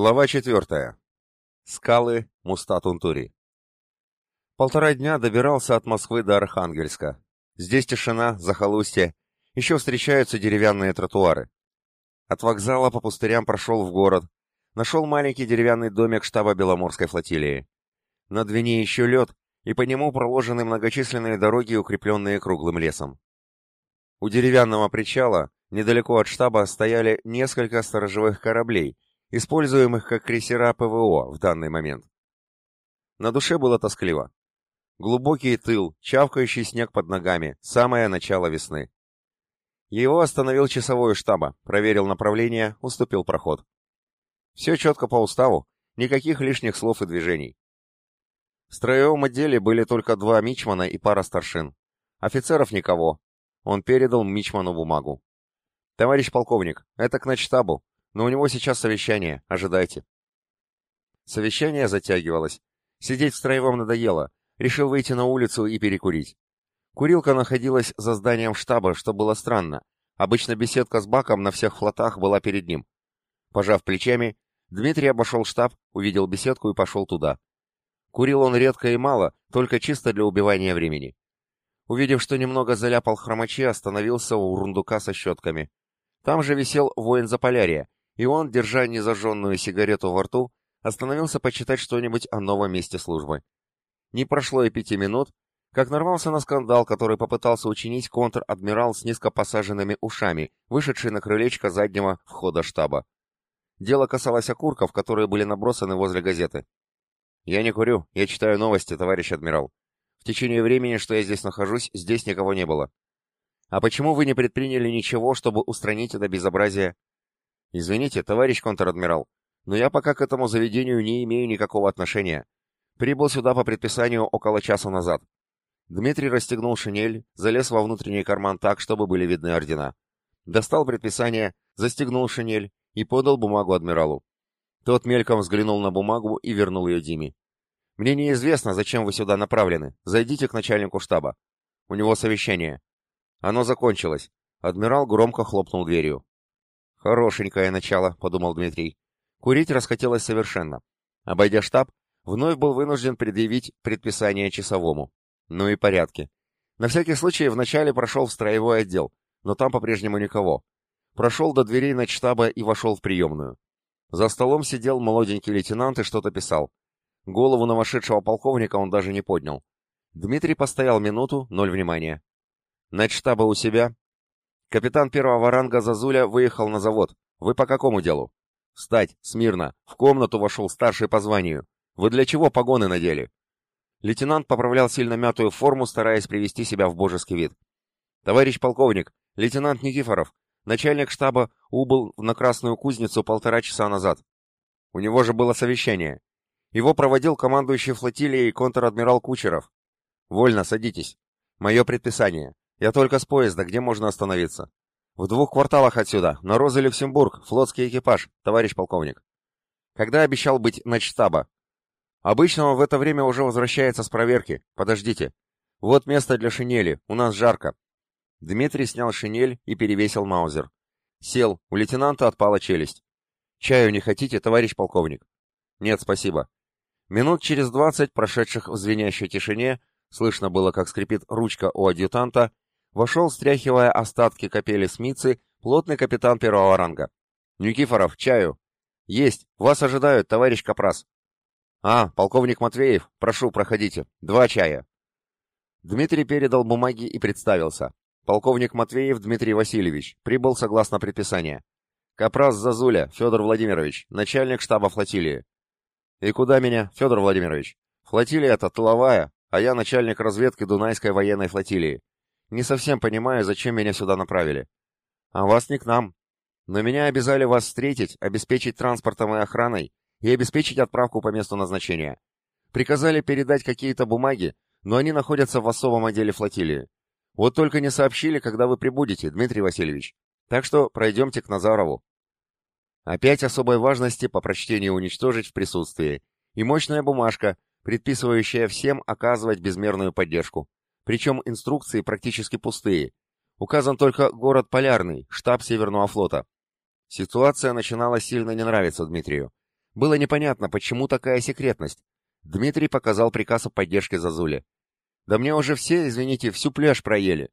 Глава четвертая. Скалы Мустатунтури. Полтора дня добирался от Москвы до Архангельска. Здесь тишина, захолустье, еще встречаются деревянные тротуары. От вокзала по пустырям прошел в город, нашел маленький деревянный домик штаба Беломорской флотилии. На Двине еще лед, и по нему проложены многочисленные дороги, укрепленные круглым лесом. У деревянного причала, недалеко от штаба, стояли несколько сторожевых кораблей — используемых как крейсера ПВО в данный момент. На душе было тоскливо. Глубокий тыл, чавкающий снег под ногами, самое начало весны. Его остановил часовой штаба, проверил направление, уступил проход. Все четко по уставу, никаких лишних слов и движений. В строевом отделе были только два мичмана и пара старшин. Офицеров никого. Он передал мичману бумагу. «Товарищ полковник, это к начтабу. Но у него сейчас совещание, ожидайте. Совещание затягивалось. Сидеть в строевом надоело. Решил выйти на улицу и перекурить. Курилка находилась за зданием штаба, что было странно. Обычно беседка с баком на всех флотах была перед ним. Пожав плечами, Дмитрий обошел штаб, увидел беседку и пошел туда. Курил он редко и мало, только чисто для убивания времени. Увидев, что немного заляпал хромачи, остановился у рундука со щетками. Там же висел воин Заполярия, и он, держа незажженную сигарету во рту, остановился почитать что-нибудь о новом месте службы. Не прошло и пяти минут, как нарвался на скандал, который попытался учинить контр-адмирал с низко ушами, вышедший на крылечко заднего входа штаба. Дело касалось окурков, которые были набросаны возле газеты. «Я не курю, я читаю новости, товарищ адмирал. В течение времени, что я здесь нахожусь, здесь никого не было. А почему вы не предприняли ничего, чтобы устранить это безобразие?» «Извините, товарищ контр-адмирал, но я пока к этому заведению не имею никакого отношения. Прибыл сюда по предписанию около часа назад». Дмитрий расстегнул шинель, залез во внутренний карман так, чтобы были видны ордена. Достал предписание, застегнул шинель и подал бумагу адмиралу. Тот мельком взглянул на бумагу и вернул ее Диме. «Мне неизвестно, зачем вы сюда направлены. Зайдите к начальнику штаба. У него совещание». Оно закончилось. Адмирал громко хлопнул дверью. «Хорошенькое начало», — подумал Дмитрий. Курить расхотелось совершенно. Обойдя штаб, вновь был вынужден предъявить предписание часовому. Ну и порядки. На всякий случай вначале прошел в строевой отдел, но там по-прежнему никого. Прошел до дверей начштаба и вошел в приемную. За столом сидел молоденький лейтенант и что-то писал. Голову на вошедшего полковника он даже не поднял. Дмитрий постоял минуту, ноль внимания. «Начштаба у себя?» Капитан первого ранга Зазуля выехал на завод. Вы по какому делу? Встать, смирно. В комнату вошел старший по званию. Вы для чего погоны надели? Лейтенант поправлял сильно мятую форму, стараясь привести себя в божеский вид. Товарищ полковник, лейтенант Никифоров, начальник штаба убыл на Красную Кузницу полтора часа назад. У него же было совещание. Его проводил командующий флотилией контр-адмирал Кучеров. Вольно, садитесь. Мое предписание. «Я только с поезда, где можно остановиться?» «В двух кварталах отсюда, на Роза-Люксембург, флотский экипаж, товарищ полковник». «Когда обещал быть на штаба?» «Обычно он в это время уже возвращается с проверки. Подождите. Вот место для шинели, у нас жарко». Дмитрий снял шинель и перевесил маузер. Сел, у лейтенанта отпала челюсть. «Чаю не хотите, товарищ полковник?» «Нет, спасибо». Минут через двадцать, прошедших в звенящей тишине, слышно было, как скрипит ручка у адъютанта, вошел, стряхивая остатки капели Смитцы, плотный капитан первого ранга. «Никифоров, чаю!» «Есть! Вас ожидают, товарищ Капрас!» «А, полковник Матвеев, прошу, проходите. Два чая». Дмитрий передал бумаги и представился. Полковник Матвеев Дмитрий Васильевич, прибыл согласно предписания. Капрас Зазуля, Федор Владимирович, начальник штаба флотилии. И куда меня, Федор Владимирович? Флотилия это тыловая, а я начальник разведки Дунайской военной флотилии. Не совсем понимаю, зачем меня сюда направили. А вас не к нам. Но меня обязали вас встретить, обеспечить транспортом и охраной и обеспечить отправку по месту назначения. Приказали передать какие-то бумаги, но они находятся в особом отделе флотилии. Вот только не сообщили, когда вы прибудете, Дмитрий Васильевич. Так что пройдемте к Назарову. Опять особой важности по прочтению уничтожить в присутствии. И мощная бумажка, предписывающая всем оказывать безмерную поддержку. Причем инструкции практически пустые. Указан только город Полярный, штаб Северного флота. Ситуация начинала сильно не нравиться Дмитрию. Было непонятно, почему такая секретность. Дмитрий показал приказ о поддержке Зазули. «Да мне уже все, извините, всю пляж проели.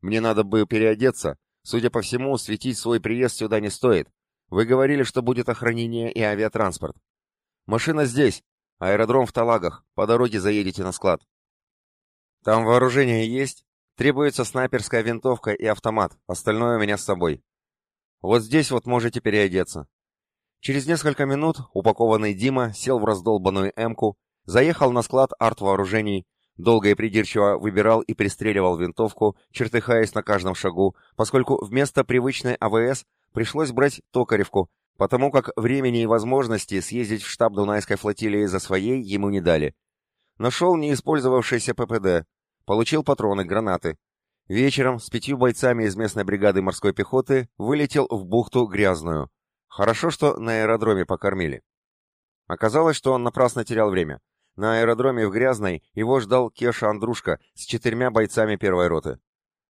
Мне надо бы переодеться. Судя по всему, светить свой приезд сюда не стоит. Вы говорили, что будет охранение и авиатранспорт. Машина здесь. Аэродром в Талагах. По дороге заедете на склад. Там вооружение есть? Требуется снайперская винтовка и автомат. Остальное у меня с собой. Вот здесь вот можете переодеться. Через несколько минут упакованный Дима сел в раздолбанную «Эмку», заехал на склад арт-вооружений, долго и придирчиво выбирал и пристреливал винтовку, чертыхаясь на каждом шагу, поскольку вместо привычной АВС пришлось брать токаревку, потому как времени и возможности съездить в штаб Дунайской флотилии за своей ему не дали. Нашел неиспользовавшийся ППД, получил патроны, гранаты. Вечером с пятью бойцами из местной бригады морской пехоты вылетел в бухту Грязную. Хорошо, что на аэродроме покормили. Оказалось, что он напрасно терял время. На аэродроме в Грязной его ждал Кеша Андрушка с четырьмя бойцами первой роты.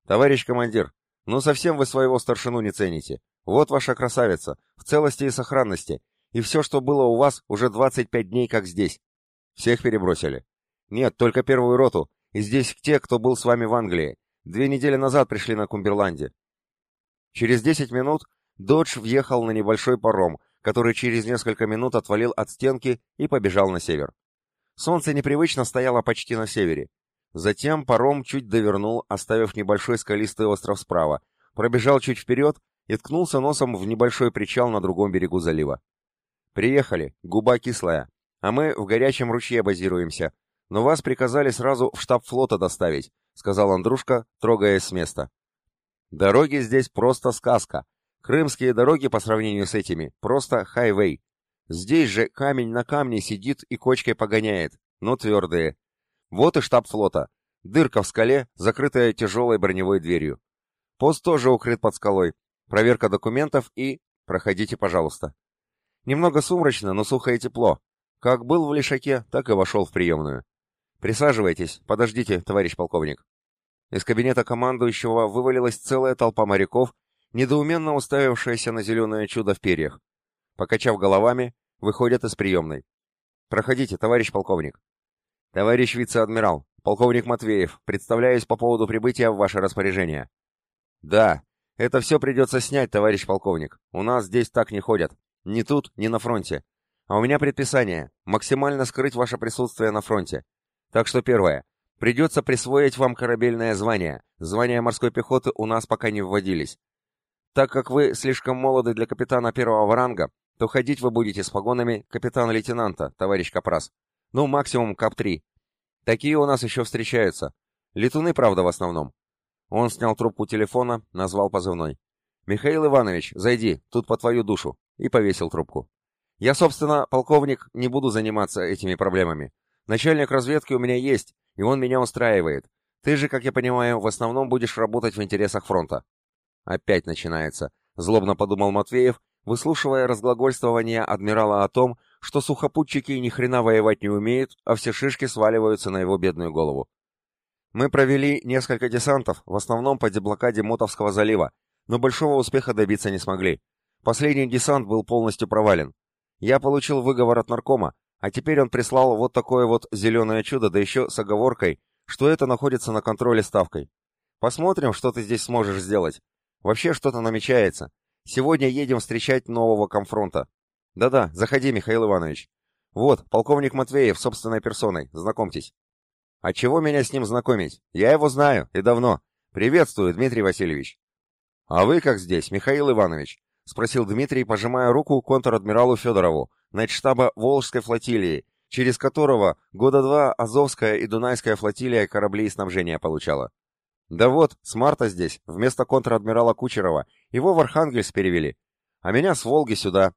«Товарищ командир, ну совсем вы своего старшину не цените. Вот ваша красавица, в целости и сохранности, и все, что было у вас, уже 25 дней как здесь. Всех перебросили. Нет, только первую роту, и здесь те, кто был с вами в Англии. Две недели назад пришли на Кумберланде. Через 10 минут Додж въехал на небольшой паром, который через несколько минут отвалил от стенки и побежал на север. Солнце непривычно стояло почти на севере. Затем паром чуть довернул, оставив небольшой скалистый остров справа, пробежал чуть вперед и ткнулся носом в небольшой причал на другом берегу залива. «Приехали, губа кислая, а мы в горячем ручье базируемся, но вас приказали сразу в штаб флота доставить», — сказал Андрушка, трогаясь с места. «Дороги здесь просто сказка. Крымские дороги по сравнению с этими — просто хайвей. Здесь же камень на камне сидит и кочкой погоняет, но твердые. Вот и штаб флота. Дырка в скале, закрытая тяжелой броневой дверью. Пост тоже укрыт под скалой, проверка документов и... Проходите, пожалуйста. Немного сумрачно, но сухо и тепло. Как был в Лишаке, так и вошел в приемную. Присаживайтесь, подождите, товарищ полковник. Из кабинета командующего вывалилась целая толпа моряков, недоуменно уставившаяся на зеленое чудо в перьях. Покачав головами, выходят из приемной. Проходите, товарищ полковник. Товарищ вице-адмирал, полковник Матвеев, представляюсь по поводу прибытия в ваше распоряжение. Да, это все придется снять, товарищ полковник. У нас здесь так не ходят. Ни тут, ни на фронте. А у меня предписание – максимально скрыть ваше присутствие на фронте. Так что первое. Придется присвоить вам корабельное звание. Звания морской пехоты у нас пока не вводились. Так как вы слишком молоды для капитана первого ранга, то ходить вы будете с погонами капитана-лейтенанта, товарищ Капрас. Ну, максимум КАП-3. Такие у нас еще встречаются. Летуны, правда, в основном. Он снял трубку телефона, назвал позывной. «Михаил Иванович, зайди, тут по твою душу», и повесил трубку. «Я, собственно, полковник, не буду заниматься этими проблемами. Начальник разведки у меня есть, и он меня устраивает. Ты же, как я понимаю, в основном будешь работать в интересах фронта». Опять начинается, злобно подумал Матвеев, выслушивая разглагольствование адмирала о том, что сухопутчики ни хрена воевать не умеют, а все шишки сваливаются на его бедную голову. Мы провели несколько десантов, в основном по деблокаде Мотовского залива, но большого успеха добиться не смогли. Последний десант был полностью провален. Я получил выговор от наркома, а теперь он прислал вот такое вот зеленое чудо, да еще с оговоркой, что это находится на контроле ставкой. Посмотрим, что ты здесь сможешь сделать. Вообще что-то намечается. Сегодня едем встречать нового комфронта. Да-да, заходи, Михаил Иванович. Вот, полковник Матвеев собственной персоной, знакомьтесь. А чего меня с ним знакомить? Я его знаю, и давно. Приветствую, Дмитрий Васильевич. А вы как здесь, Михаил Иванович? Спросил Дмитрий, пожимая руку контр-адмиралу Федорову, начштаба Волжской флотилии, через которого года два Азовская и Дунайская флотилия кораблей снабжения получала. Да вот, с марта здесь, вместо контр-адмирала Кучерова, его в Архангельск перевели. А меня с Волги сюда.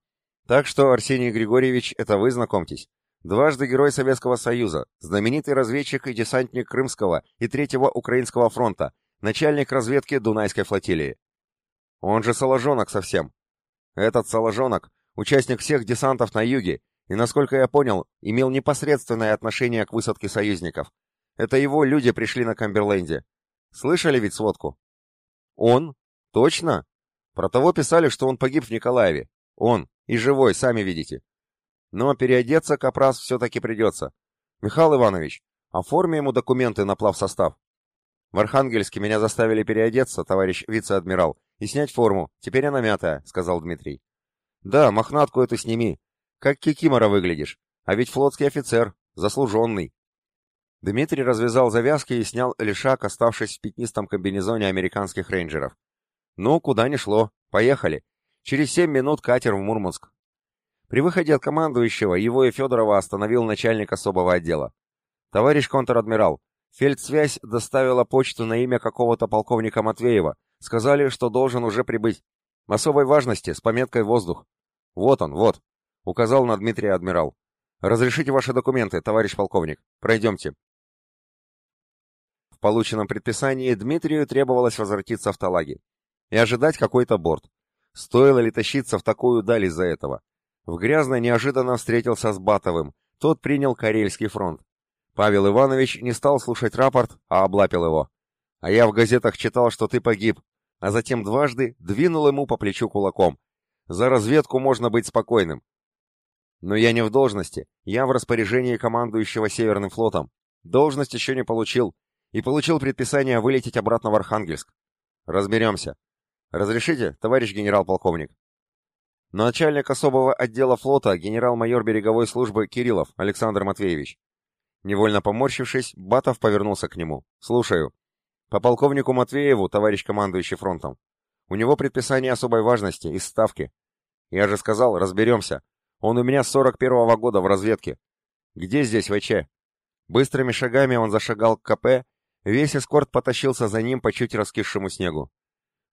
Так что, Арсений Григорьевич, это вы знакомьтесь. Дважды Герой Советского Союза, знаменитый разведчик и десантник Крымского и Третьего Украинского фронта, начальник разведки Дунайской флотилии. Он же Соложонок совсем. Этот Соложонок — участник всех десантов на юге и, насколько я понял, имел непосредственное отношение к высадке союзников. Это его люди пришли на Камберленде. Слышали ведь сводку? Он? Точно? Про того писали, что он погиб в Николаеве. Он. И живой, сами видите. Но переодеться Капрас все-таки придется. Михаил Иванович, оформи ему документы на плавсостав. В Архангельске меня заставили переодеться, товарищ вице-адмирал, и снять форму. Теперь она мятая, сказал Дмитрий. Да, мохнатку эту сними. Как кикимора выглядишь. А ведь флотский офицер, заслуженный. Дмитрий развязал завязки и снял лишак, оставшись в пятнистом комбинезоне американских рейнджеров. Ну, куда ни шло. Поехали. Через семь минут катер в Мурманск. При выходе от командующего его и Федорова остановил начальник особого отдела. «Товарищ контр-адмирал, фельдсвязь доставила почту на имя какого-то полковника Матвеева. Сказали, что должен уже прибыть. Особой важности, с пометкой «Воздух». Вот он, вот», — указал на Дмитрия адмирал. «Разрешите ваши документы, товарищ полковник. Пройдемте». В полученном предписании Дмитрию требовалось возвратиться в Талаги и ожидать какой-то борт. Стоило ли тащиться в такую даль из-за этого? В Грязно неожиданно встретился с Батовым, тот принял Карельский фронт. Павел Иванович не стал слушать рапорт, а облапил его. «А я в газетах читал, что ты погиб», а затем дважды двинул ему по плечу кулаком. «За разведку можно быть спокойным». «Но я не в должности, я в распоряжении командующего Северным флотом. Должность еще не получил, и получил предписание вылететь обратно в Архангельск. Разберемся. Разрешите, товарищ генерал-полковник?» Начальник особого отдела флота, генерал-майор береговой службы Кириллов Александр Матвеевич. Невольно поморщившись, Батов повернулся к нему. «Слушаю. По полковнику Матвееву, товарищ командующий фронтом. У него предписание особой важности, из ставки. Я же сказал, разберемся. Он у меня с 41-го года в разведке. Где здесь ВЧ?» Быстрыми шагами он зашагал к КП, весь эскорт потащился за ним по чуть раскисшему снегу.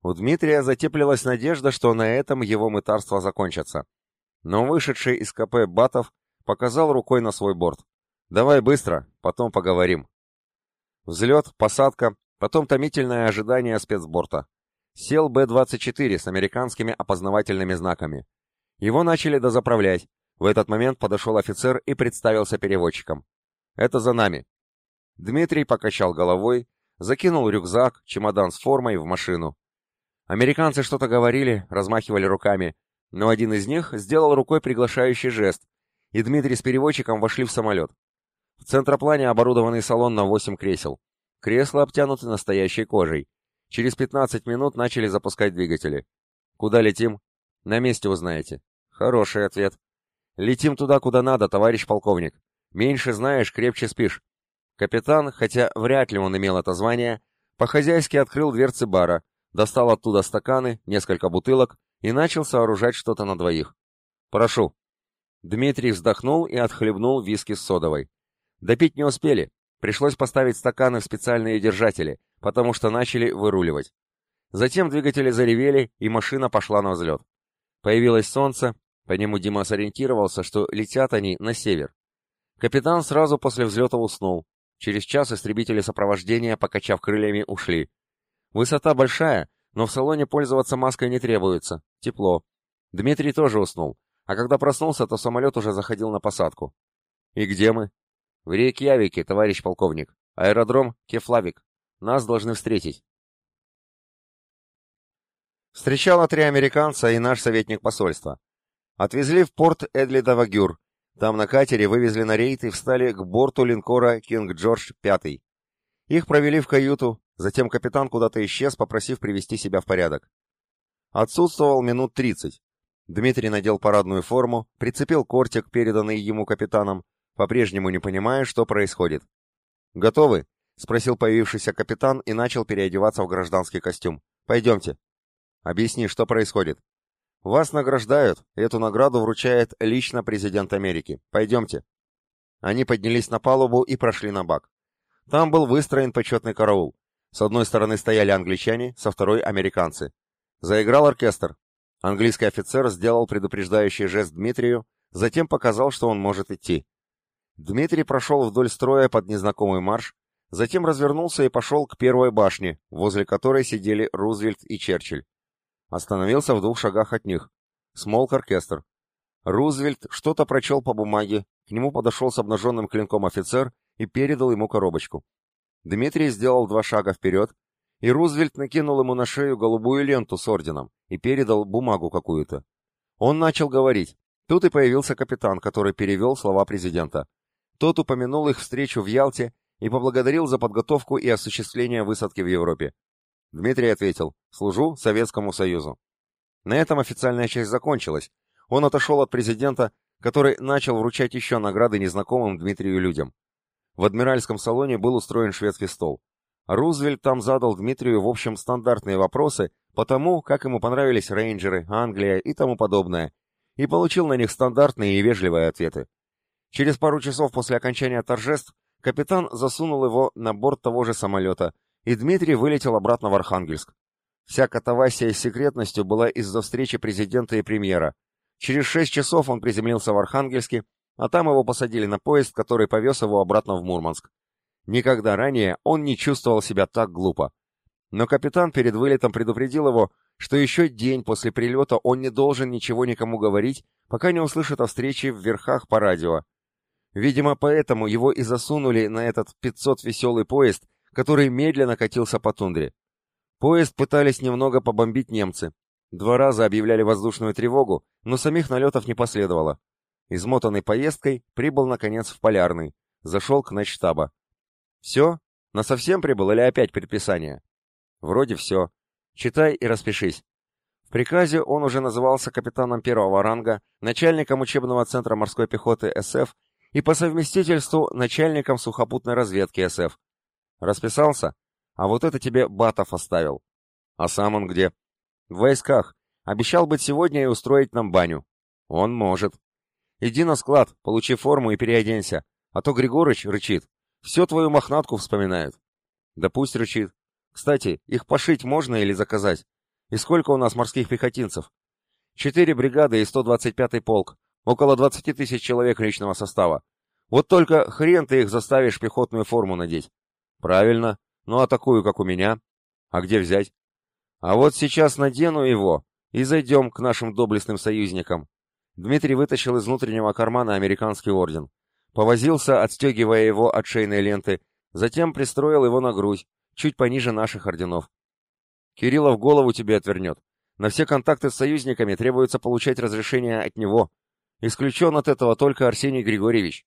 У Дмитрия затеплилась надежда, что на этом его мытарства закончатся. Но вышедший из КП Батов показал рукой на свой борт. «Давай быстро, потом поговорим». Взлет, посадка, потом томительное ожидание спецборта. Сел Б-24 с американскими опознавательными знаками. Его начали дозаправлять. В этот момент подошел офицер и представился переводчиком. «Это за нами». Дмитрий покачал головой, закинул рюкзак, чемодан с формой в машину. Американцы что-то говорили, размахивали руками, но один из них сделал рукой приглашающий жест, и Дмитрий с переводчиком вошли в самолет. В центроплане оборудованный салон на 8 кресел. Кресла обтянуты настоящей кожей. Через 15 минут начали запускать двигатели. Куда летим? На месте узнаете. Хороший ответ. Летим туда, куда надо, товарищ полковник. Меньше знаешь, крепче спишь. Капитан, хотя вряд ли он имел это звание, по-хозяйски открыл дверцы бара, достал оттуда стаканы, несколько бутылок и начал сооружать что-то на двоих. «Прошу». Дмитрий вздохнул и отхлебнул виски с содовой. Допить не успели, пришлось поставить стаканы в специальные держатели, потому что начали выруливать. Затем двигатели заревели, и машина пошла на взлет. Появилось солнце, по нему Дима сориентировался, что летят они на север. Капитан сразу после взлета уснул. Через час истребители сопровождения, покачав крыльями, ушли. Высота большая, но в салоне пользоваться маской не требуется. Тепло. Дмитрий тоже уснул, а когда проснулся, то самолет уже заходил на посадку. И где мы? В Рейкьявике, товарищ полковник. Аэродром Кефлавик. Нас должны встретить. Встречало три американца и наш советник посольства. Отвезли в порт Эдли-Давагюр. Там на катере вывезли на рейд и встали к борту линкора Кинг Джордж V. Их провели в каюту, Затем капитан куда-то исчез, попросив привести себя в порядок. Отсутствовал минут тридцать. Дмитрий надел парадную форму, прицепил кортик, переданный ему капитаном, по-прежнему не понимая, что происходит. «Готовы?» — спросил появившийся капитан и начал переодеваться в гражданский костюм. «Пойдемте». «Объясни, что происходит?» «Вас награждают, эту награду вручает лично президент Америки. Пойдемте». Они поднялись на палубу и прошли на бак. Там был выстроен почетный караул. С одной стороны стояли англичане, со второй — американцы. Заиграл оркестр. Английский офицер сделал предупреждающий жест Дмитрию, затем показал, что он может идти. Дмитрий прошел вдоль строя под незнакомый марш, затем развернулся и пошел к первой башне, возле которой сидели Рузвельт и Черчилль. Остановился в двух шагах от них. Смолк оркестр. Рузвельт что-то прочел по бумаге, к нему подошел с обнаженным клинком офицер и передал ему коробочку. Дмитрий сделал два шага вперед, и Рузвельт накинул ему на шею голубую ленту с орденом и передал бумагу какую-то. Он начал говорить, Тут и появился капитан, который перевел слова президента. Тот упомянул их встречу в Ялте и поблагодарил за подготовку и осуществление высадки в Европе. Дмитрий ответил «Служу Советскому Союзу». На этом официальная часть закончилась. Он отошел от президента, который начал вручать еще награды незнакомым Дмитрию людям. В адмиральском салоне был устроен шведский стол. Рузвельт там задал Дмитрию в общем стандартные вопросы по тому, как ему понравились рейнджеры, Англия и тому подобное, и получил на них стандартные и вежливые ответы. Через пару часов после окончания торжеств капитан засунул его на борт того же самолета, и Дмитрий вылетел обратно в Архангельск. Вся катавасия с секретностью была из-за встречи президента и премьера. Через шесть часов он приземлился в Архангельске, а там его посадили на поезд, который повез его обратно в Мурманск. Никогда ранее он не чувствовал себя так глупо. Но капитан перед вылетом предупредил его, что еще день после прилета он не должен ничего никому говорить, пока не услышит о встрече в верхах по радио. Видимо, поэтому его и засунули на этот 500 веселый поезд, который медленно катился по тундре. Поезд пытались немного побомбить немцы. Два раза объявляли воздушную тревогу, но самих налетов не последовало. Измотанный поездкой, прибыл, наконец, в Полярный. Зашел к начштаба. «Все? Насовсем прибыл или опять предписание?» «Вроде все. Читай и распишись». В приказе он уже назывался капитаном первого ранга, начальником учебного центра морской пехоты СФ и по совместительству начальником сухопутной разведки СФ. Расписался? А вот это тебе Батов оставил. А сам он где? В войсках. Обещал быть сегодня и устроить нам баню. Он может. Иди на склад, получи форму и переоденься. А то Григорыч рычит. Все твою мохнатку вспоминает. Да пусть рычит. Кстати, их пошить можно или заказать? И сколько у нас морских пехотинцев? Четыре бригады и 125-й полк. Около 20 тысяч человек личного состава. Вот только хрен ты их заставишь пехотную форму надеть. Правильно. Ну а такую, как у меня? А где взять? А вот сейчас надену его и зайдем к нашим доблестным союзникам. Дмитрий вытащил из внутреннего кармана американский орден. Повозился, отстегивая его от шейной ленты, затем пристроил его на грудь, чуть пониже наших орденов. Кириллов голову тебе отвернет. На все контакты с союзниками требуется получать разрешение от него. Исключен от этого только Арсений Григорьевич.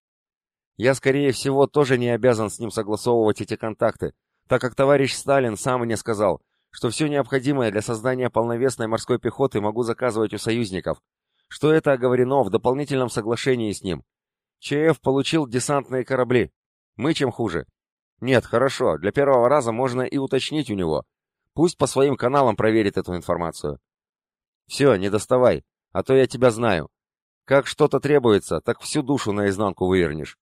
Я, скорее всего, тоже не обязан с ним согласовывать эти контакты, так как товарищ Сталин сам мне сказал, что все необходимое для создания полновесной морской пехоты могу заказывать у союзников, что это оговорено в дополнительном соглашении с ним. ЧФ получил десантные корабли. Мы чем хуже? Нет, хорошо, для первого раза можно и уточнить у него. Пусть по своим каналам проверит эту информацию. Все, не доставай, а то я тебя знаю. Как что-то требуется, так всю душу наизнанку вывернешь.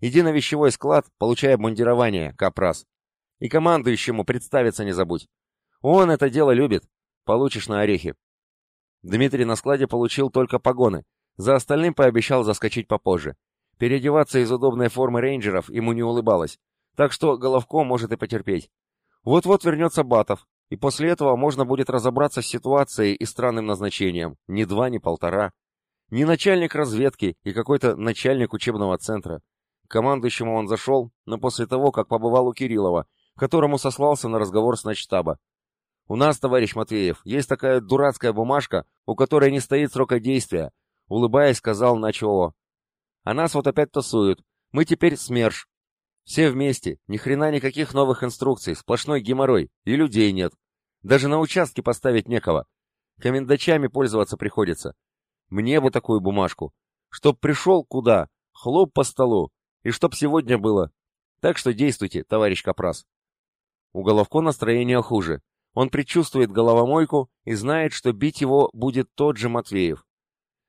Иди на вещевой склад, получай обмундирование, капрас. И командующему представиться не забудь. Он это дело любит. Получишь на орехи. Дмитрий на складе получил только погоны. За остальным пообещал заскочить попозже. Переодеваться из удобной формы рейнджеров ему не улыбалось. Так что Головко может и потерпеть. Вот-вот вернется Батов, и после этого можно будет разобраться с ситуацией и странным назначением. Ни два, ни полтора. Ни начальник разведки и какой-то начальник учебного центра. К командующему он зашел, но после того, как побывал у Кириллова, которому сослался на разговор с начтаба. «У нас, товарищ Матвеев, есть такая дурацкая бумажка, у которой не стоит срока действия», улыбаясь, сказал Начо. «А нас вот опять тасуют. Мы теперь СМЕРШ. Все вместе, ни хрена никаких новых инструкций, сплошной геморрой, и людей нет. Даже на участке поставить некого. Комендачами пользоваться приходится. Мне бы такую бумажку. Чтоб пришел куда, хлоп по столу, и чтоб сегодня было. Так что действуйте, товарищ Капрас. У Головко настроение хуже. Он предчувствует головомойку и знает, что бить его будет тот же Матвеев.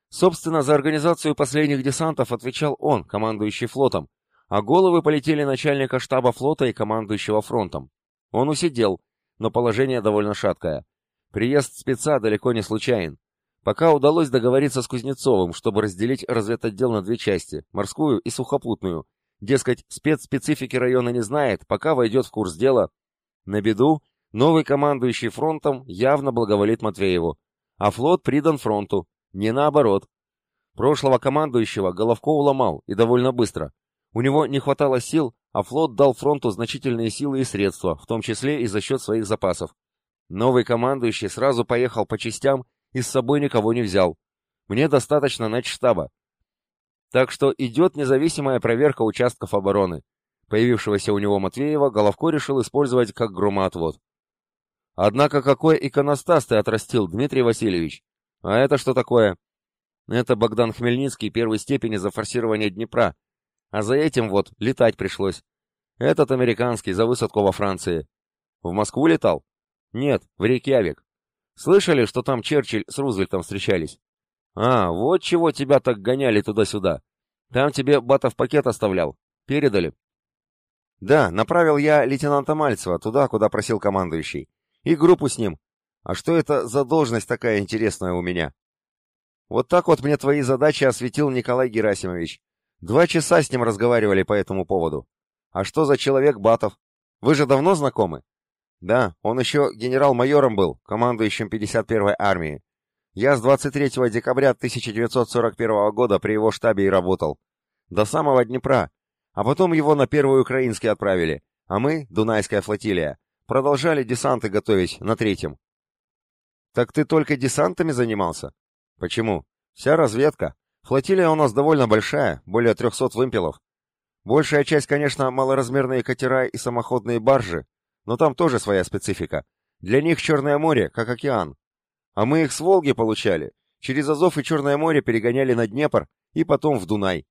Собственно, за организацию последних десантов отвечал он, командующий флотом, а головы полетели начальника штаба флота и командующего фронтом. Он усидел, но положение довольно шаткое. Приезд спеца далеко не случайен. Пока удалось договориться с Кузнецовым, чтобы разделить разведотдел на две части, морскую и сухопутную. Дескать, спецспецифики района не знает, пока войдет в курс дела. На беду, новый командующий фронтом явно благоволит Матвееву, а флот придан фронту, не наоборот. Прошлого командующего Головко уломал, и довольно быстро. У него не хватало сил, а флот дал фронту значительные силы и средства, в том числе и за счет своих запасов. Новый командующий сразу поехал по частям и с собой никого не взял. Мне достаточно начштаба. Так что идет независимая проверка участков обороны. Появившегося у него Матвеева Головко решил использовать как громоотвод. Однако какой иконостас ты отрастил, Дмитрий Васильевич? А это что такое? Это Богдан Хмельницкий первой степени за форсирование Днепра. А за этим вот летать пришлось. Этот американский за высадку во Франции. В Москву летал? Нет, в Рейкьявик. Слышали, что там Черчилль с Рузвельтом встречались? А, вот чего тебя так гоняли туда-сюда. Там тебе Батов пакет оставлял. Передали? Да, направил я лейтенанта Мальцева туда, куда просил командующий. И группу с ним. А что это за должность такая интересная у меня? Вот так вот мне твои задачи осветил Николай Герасимович. Два часа с ним разговаривали по этому поводу. А что за человек Батов? Вы же давно знакомы? Да, он еще генерал-майором был, командующим 51-й армией. Я с 23 декабря 1941 года при его штабе и работал. До самого Днепра. А потом его на Первый Украинский отправили. А мы, Дунайская флотилия, продолжали десанты готовить на третьем. Так ты только десантами занимался? Почему? Вся разведка. Флотилия у нас довольно большая, более 300 вымпелов. Большая часть, конечно, малоразмерные катера и самоходные баржи, но там тоже своя специфика. Для них Черное море, как океан. А мы их с Волги получали. Через Азов и Черное море перегоняли на Днепр и потом в Дунай.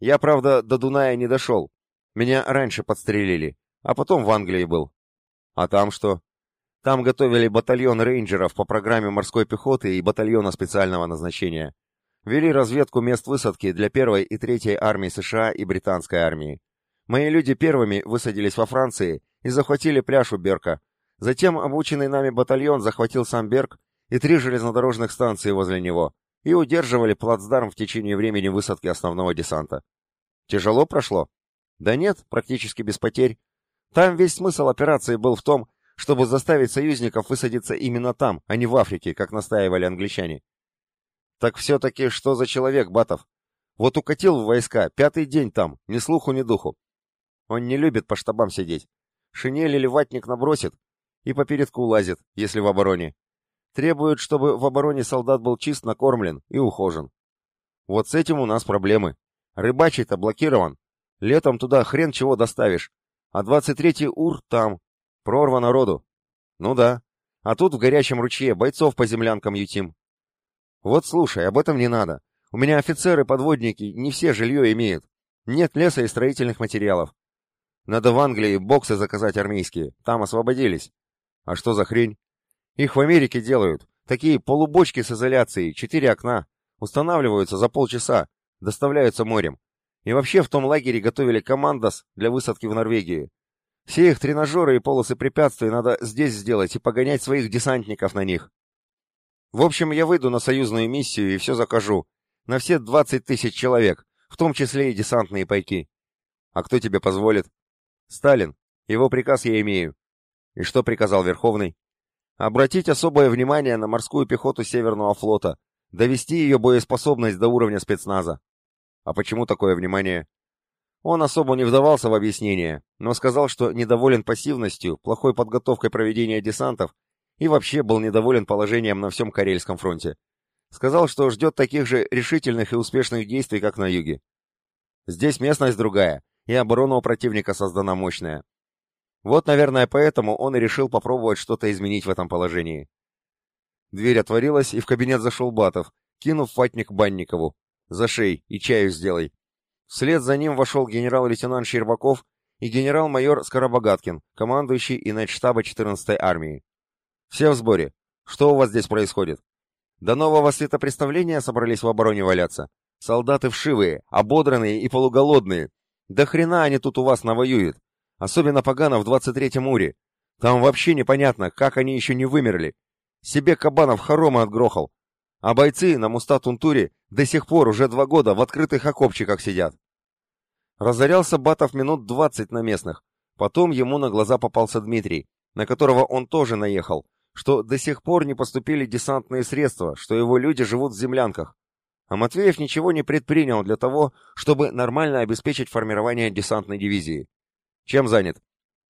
Я, правда, до Дуная не дошел. Меня раньше подстрелили, а потом в Англии был. А там что? Там готовили батальон рейнджеров по программе морской пехоты и батальона специального назначения. Вели разведку мест высадки для первой и третьей армий США и британской армии. Мои люди первыми высадились во Франции и захватили пляж у Берка. Затем обученный нами батальон захватил сам Берг и три железнодорожных станции возле него и удерживали плацдарм в течение времени высадки основного десанта. Тяжело прошло? Да нет, практически без потерь. Там весь смысл операции был в том, чтобы заставить союзников высадиться именно там, а не в Африке, как настаивали англичане. Так все-таки что за человек, Батов? Вот укатил в войска, пятый день там, ни слуху, ни духу. Он не любит по штабам сидеть. Шинель или ватник набросит и по передку улазит, если в обороне. Требует, чтобы в обороне солдат был чист, накормлен и ухожен. Вот с этим у нас проблемы. Рыбачий-то блокирован. Летом туда хрен чего доставишь. А 23-й УР там, Прорва народу. Ну да. А тут в горячем ручье бойцов по землянкам ютим. Вот слушай, об этом не надо. У меня офицеры-подводники не все жилье имеют. Нет леса и строительных материалов. Надо в Англии боксы заказать армейские. Там освободились. А что за хрень? Их в Америке делают. Такие полубочки с изоляцией, четыре окна. Устанавливаются за полчаса. Доставляются морем. И вообще в том лагере готовили командос для высадки в Норвегии. Все их тренажеры и полосы препятствий надо здесь сделать и погонять своих десантников на них. В общем, я выйду на союзную миссию и все закажу. На все 20 тысяч человек, в том числе и десантные пайки. А кто тебе позволит? Сталин. Его приказ я имею. И что приказал Верховный? Обратить особое внимание на морскую пехоту Северного флота, довести ее боеспособность до уровня спецназа. А почему такое внимание? Он особо не вдавался в объяснение, но сказал, что недоволен пассивностью, плохой подготовкой проведения десантов и вообще был недоволен положением на всем Карельском фронте. Сказал, что ждет таких же решительных и успешных действий, как на юге. Здесь местность другая, и оборона у противника создана мощная. Вот, наверное, поэтому он и решил попробовать что-то изменить в этом положении. Дверь отворилась, и в кабинет зашел Батов, кинув ватник Банникову. «За шей и чаю сделай». Вслед за ним вошел генерал-лейтенант Щербаков и генерал-майор Скоробогаткин, командующий штаба 14-й армии. «Все в сборе. Что у вас здесь происходит?» «До нового светопреставления собрались в обороне валяться. Солдаты вшивые, ободранные и полуголодные. Да хрена они тут у вас навоюют. Особенно погано в 23-м уре. Там вообще непонятно, как они еще не вымерли. Себе кабанов хоромы отгрохал, а бойцы на Мустат-Унтуре до сих пор уже два года в открытых окопчиках сидят. Разорялся Батов минут двадцать на местных. Потом ему на глаза попался Дмитрий, на которого он тоже наехал, что до сих пор не поступили десантные средства, что его люди живут в землянках. А Матвеев ничего не предпринял для того, чтобы нормально обеспечить формирование десантной дивизии. Чем занят?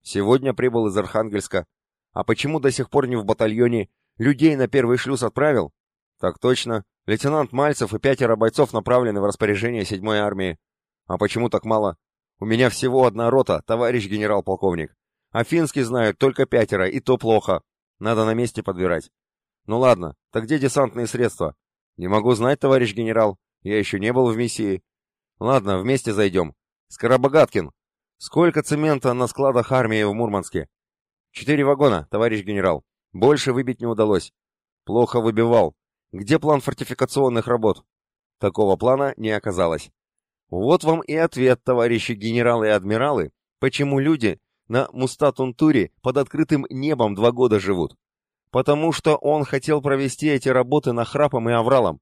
Сегодня прибыл из Архангельска. А почему до сих пор не в батальоне? Людей на первый шлюз отправил? Так точно. Лейтенант Мальцев и пятеро бойцов направлены в распоряжение седьмой армии. А почему так мало? У меня всего одна рота, товарищ генерал-полковник. А финский знают только пятеро, и то плохо. Надо на месте подбирать. Ну ладно, так где десантные средства? Не могу знать, товарищ генерал. Я еще не был в миссии. Ладно, вместе зайдем. Скоробогаткин. Сколько цемента на складах армии в Мурманске? Четыре вагона, товарищ генерал. Больше выбить не удалось. Плохо выбивал. Где план фортификационных работ? Такого плана не оказалось. Вот вам и ответ, товарищи генералы и адмиралы, почему люди на Мустатунтуре под открытым небом два года живут. Потому что он хотел провести эти работы на храпом и авралом.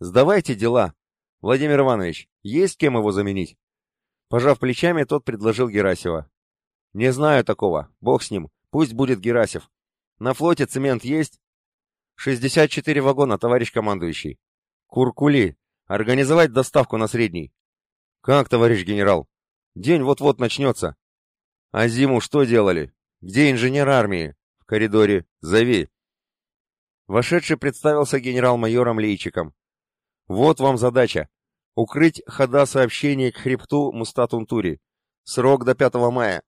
Сдавайте дела. Владимир Иванович, есть кем его заменить? Пожав плечами, тот предложил Герасева. Не знаю такого, бог с ним, пусть будет Герасев. На флоте цемент есть? 64 вагона, товарищ командующий. Куркули. Организовать доставку на средний. Как, товарищ генерал? День вот-вот начнется. А зиму что делали? Где инженер армии? В коридоре. Зови. Вошедший представился генерал-майором Лейчиком. Вот вам задача. Укрыть хода сообщений к хребту Мустатунтури. Срок до 5 мая.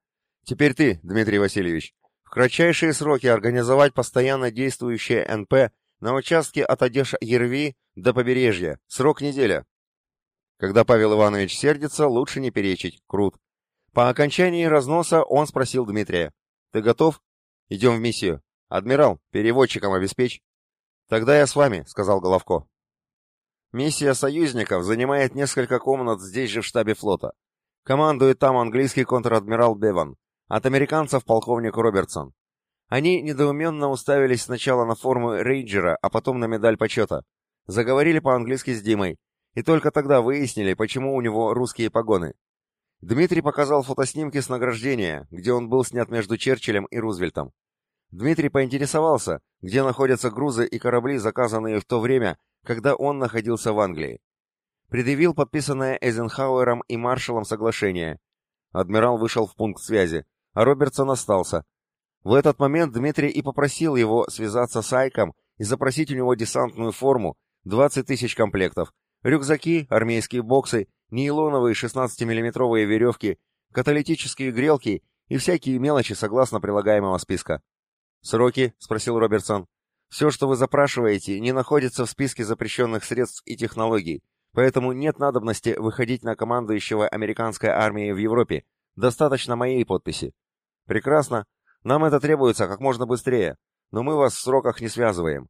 Теперь ты, Дмитрий Васильевич. В кратчайшие сроки организовать постоянно действующее НП на участке от Одеша-Ерви до побережья. Срок неделя. Когда Павел Иванович сердится, лучше не перечить. Крут. По окончании разноса он спросил Дмитрия. «Ты готов? Идем в миссию. Адмирал, переводчиком обеспечь». «Тогда я с вами», — сказал Головко. Миссия союзников занимает несколько комнат здесь же в штабе флота. Командует там английский контр-адмирал Беван. От американцев полковник Робертсон. Они недоуменно уставились сначала на форму рейнджера, а потом на медаль почета. Заговорили по-английски с Димой, и только тогда выяснили, почему у него русские погоны. Дмитрий показал фотоснимки с награждения, где он был снят между Черчиллем и Рузвельтом. Дмитрий поинтересовался, где находятся грузы и корабли, заказанные в то время, когда он находился в Англии. Предъявил подписанное Эйзенхауэром и маршалом соглашение. Адмирал вышел в пункт связи а Робертсон остался. В этот момент Дмитрий и попросил его связаться с Айком и запросить у него десантную форму, 20 тысяч комплектов, рюкзаки, армейские боксы, нейлоновые 16-миллиметровые веревки, каталитические грелки и всякие мелочи согласно прилагаемого списка. «Сроки?» — спросил Робертсон. «Все, что вы запрашиваете, не находится в списке запрещенных средств и технологий, поэтому нет надобности выходить на командующего американской армией в Европе. Достаточно моей подписи. Прекрасно. Нам это требуется как можно быстрее, но мы вас в сроках не связываем.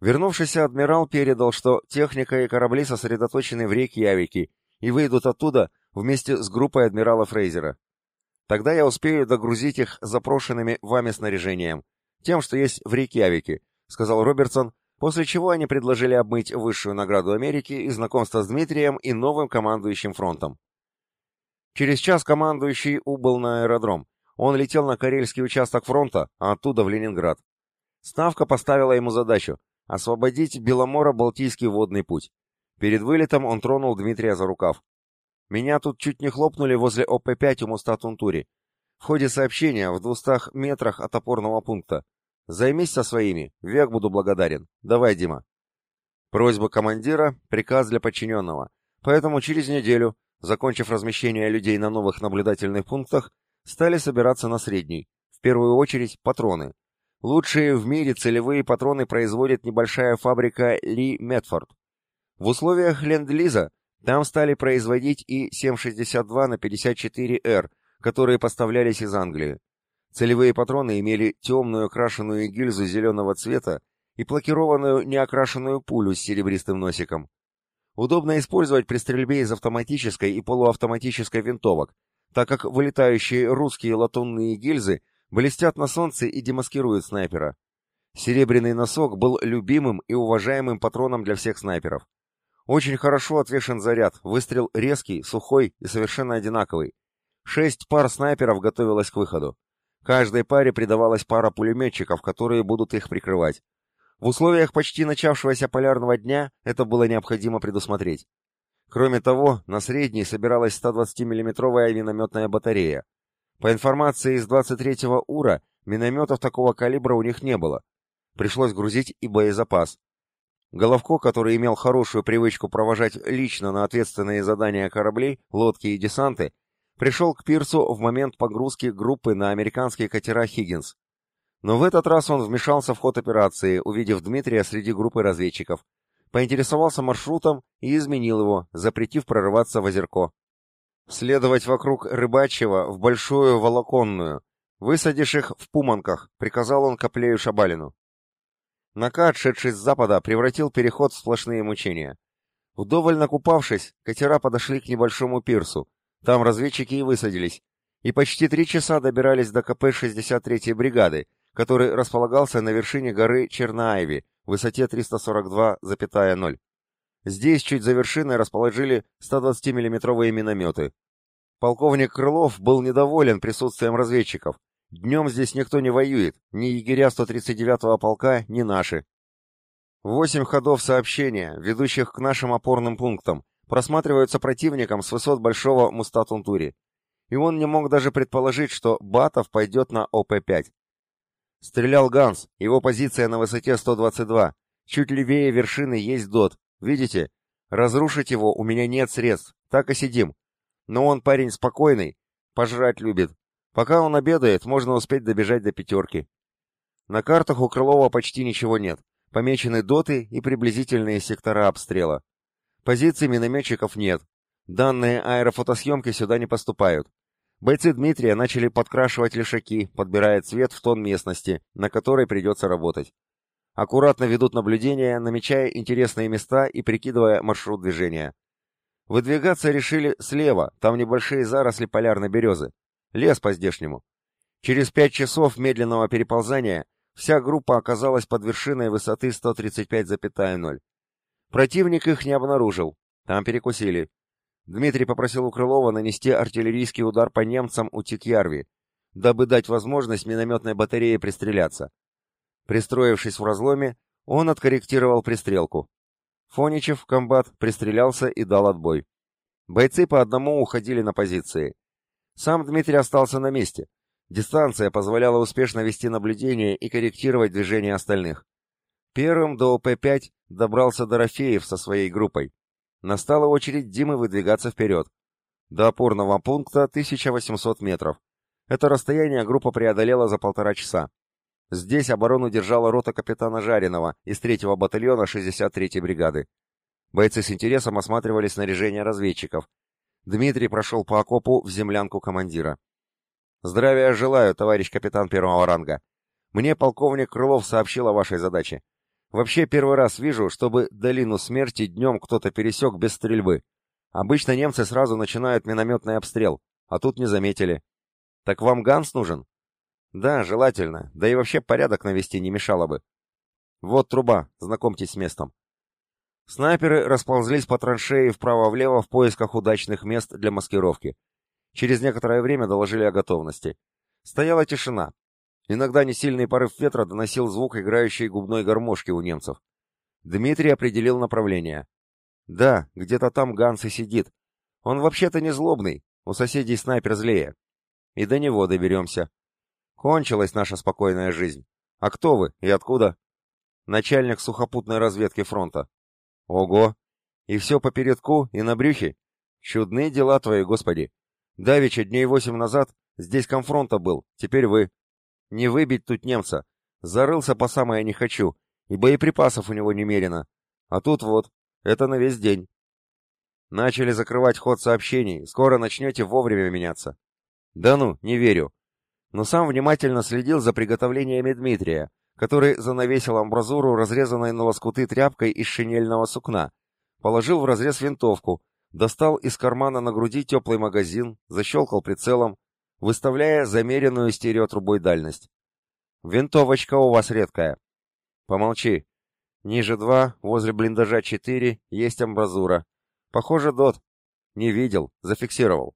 Вернувшийся адмирал передал, что техника и корабли сосредоточены в реке Явики и выйдут оттуда вместе с группой адмирала Фрейзера. Тогда я успею догрузить их запрошенными вами снаряжением, тем, что есть в реке Явики, сказал Робертсон, после чего они предложили обмыть высшую награду Америки и знакомство с Дмитрием и новым командующим фронтом. Через час командующий убыл на аэродром, он летел на карельский участок фронта, а оттуда в Ленинград. Ставка поставила ему задачу — освободить Беломоро-Балтийский водный путь. Перед вылетом он тронул Дмитрия за рукав. «Меня тут чуть не хлопнули возле ОП-5 у моста Тунтури. В ходе сообщения в двухстах метрах от опорного пункта. Займись со своими, век буду благодарен. Давай, Дима». Просьба командира — приказ для подчиненного. Поэтому через неделю, закончив размещение людей на новых наблюдательных пунктах, стали собираться на средний. В первую очередь патроны. Лучшие в мире целевые патроны производит небольшая фабрика Ли Метфорд. В условиях Ленд-Лиза там стали производить и 7,62 на 54Р, которые поставлялись из Англии. Целевые патроны имели темную окрашенную гильзу зеленого цвета и плакированную неокрашенную пулю с серебристым носиком. Удобно использовать при стрельбе из автоматической и полуавтоматической винтовок, так как вылетающие русские латунные гильзы блестят на солнце и демаскируют снайпера. Серебряный носок был любимым и уважаемым патроном для всех снайперов. Очень хорошо отвешен заряд, выстрел резкий, сухой и совершенно одинаковый. Шесть пар снайперов готовилось к выходу. Каждой паре придавалась пара пулеметчиков, которые будут их прикрывать. В условиях почти начавшегося полярного дня это было необходимо предусмотреть. Кроме того, на средней собиралась 120 миллиметровая минометная батарея. По информации из 23-го УРА, минометов такого калибра у них не было. Пришлось грузить и боезапас. Головко, который имел хорошую привычку провожать лично на ответственные задания кораблей, лодки и десанты, пришел к пирсу в момент погрузки группы на американские катера «Хиггинс». Но в этот раз он вмешался в ход операции, увидев Дмитрия среди группы разведчиков, поинтересовался маршрутом и изменил его, запретив прорываться в озерко. Следовать вокруг рыбачьего в большую волоконную. Высадишь их в пуманках, приказал он Коплею Шабалину. Накат, шедший с запада, превратил переход в сплошные мучения. Вдоволь накупавшись, катера подошли к небольшому пирсу. Там разведчики и высадились. И почти три часа добирались до КП 63-й бригады, который располагался на вершине горы Чернаеви, высоте 342,0. Здесь, чуть за вершиной, расположили 120 миллиметровые минометы. Полковник Крылов был недоволен присутствием разведчиков, Днем здесь никто не воюет, ни егеря 139-го полка, ни наши. Восемь ходов сообщения, ведущих к нашим опорным пунктам, просматриваются противником с высот большого Мустатунтури. И он не мог даже предположить, что Батов пойдет на ОП-5. Стрелял Ганс, его позиция на высоте 122. Чуть левее вершины есть ДОТ. Видите? Разрушить его у меня нет средств, так и сидим. Но он парень спокойный, пожрать любит, Пока он обедает, можно успеть добежать до пятерки. На картах у Крылова почти ничего нет. Помечены доты и приблизительные сектора обстрела. Позиций минометчиков нет. Данные аэрофотосъемки сюда не поступают. Бойцы Дмитрия начали подкрашивать лишаки, подбирая цвет в тон местности, на которой придется работать. Аккуратно ведут наблюдения, намечая интересные места и прикидывая маршрут движения. Выдвигаться решили слева, там небольшие заросли полярной березы. Лес по-здешнему. Через пять часов медленного переползания вся группа оказалась под вершиной высоты 135,0. Противник их не обнаружил. Там перекусили. Дмитрий попросил у Крылова нанести артиллерийский удар по немцам у Тикьярви, дабы дать возможность минометной батарее пристреляться. Пристроившись в разломе, он откорректировал пристрелку. Фоничев, комбат, пристрелялся и дал отбой. Бойцы по одному уходили на позиции. Сам Дмитрий остался на месте. Дистанция позволяла успешно вести наблюдение и корректировать движение остальных. Первым до ОП-5 добрался Дорофеев со своей группой. Настала очередь Димы выдвигаться вперед. До опорного пункта 1800 метров. Это расстояние группа преодолела за полтора часа. Здесь оборону держала рота капитана Жаринова из 3-го батальона 63-й бригады. Бойцы с интересом осматривали снаряжение разведчиков, Дмитрий прошел по окопу в землянку командира. «Здравия желаю, товарищ капитан первого ранга. Мне полковник Крылов сообщил о вашей задаче. Вообще первый раз вижу, чтобы долину смерти днем кто-то пересек без стрельбы. Обычно немцы сразу начинают минометный обстрел, а тут не заметили. Так вам Ганс нужен? Да, желательно, да и вообще порядок навести не мешало бы. Вот труба, знакомьтесь с местом. Снайперы расползлись по траншеи вправо-влево в поисках удачных мест для маскировки. Через некоторое время доложили о готовности. Стояла тишина. Иногда несильный порыв ветра доносил звук играющей губной гармошки у немцев. Дмитрий определил направление. Да, где-то там Ганс и сидит. Он вообще-то не злобный, у соседей снайпер злее. И до него доберемся. Кончилась наша спокойная жизнь. А кто вы и откуда? Начальник сухопутной разведки фронта. Ого! И все по передку и на брюхе? Чудные дела твои, господи! Давеча дней восемь назад здесь конфронта был, теперь вы. Не выбить тут немца. Зарылся по самое не хочу, и боеприпасов у него немерено. А тут вот, это на весь день. Начали закрывать ход сообщений, скоро начнете вовремя меняться. Да ну, не верю. Но сам внимательно следил за приготовлениями Дмитрия, который занавесил амбразуру, разрезанной на лоскуты тряпкой из шинельного сукна, положил в разрез винтовку, достал из кармана на груди теплый магазин, защелкал прицелом, выставляя замеренную стереотрубой дальность. «Винтовочка у вас редкая». «Помолчи. Ниже два, возле блиндажа четыре, есть амбразура. Похоже, дот. Не видел, зафиксировал».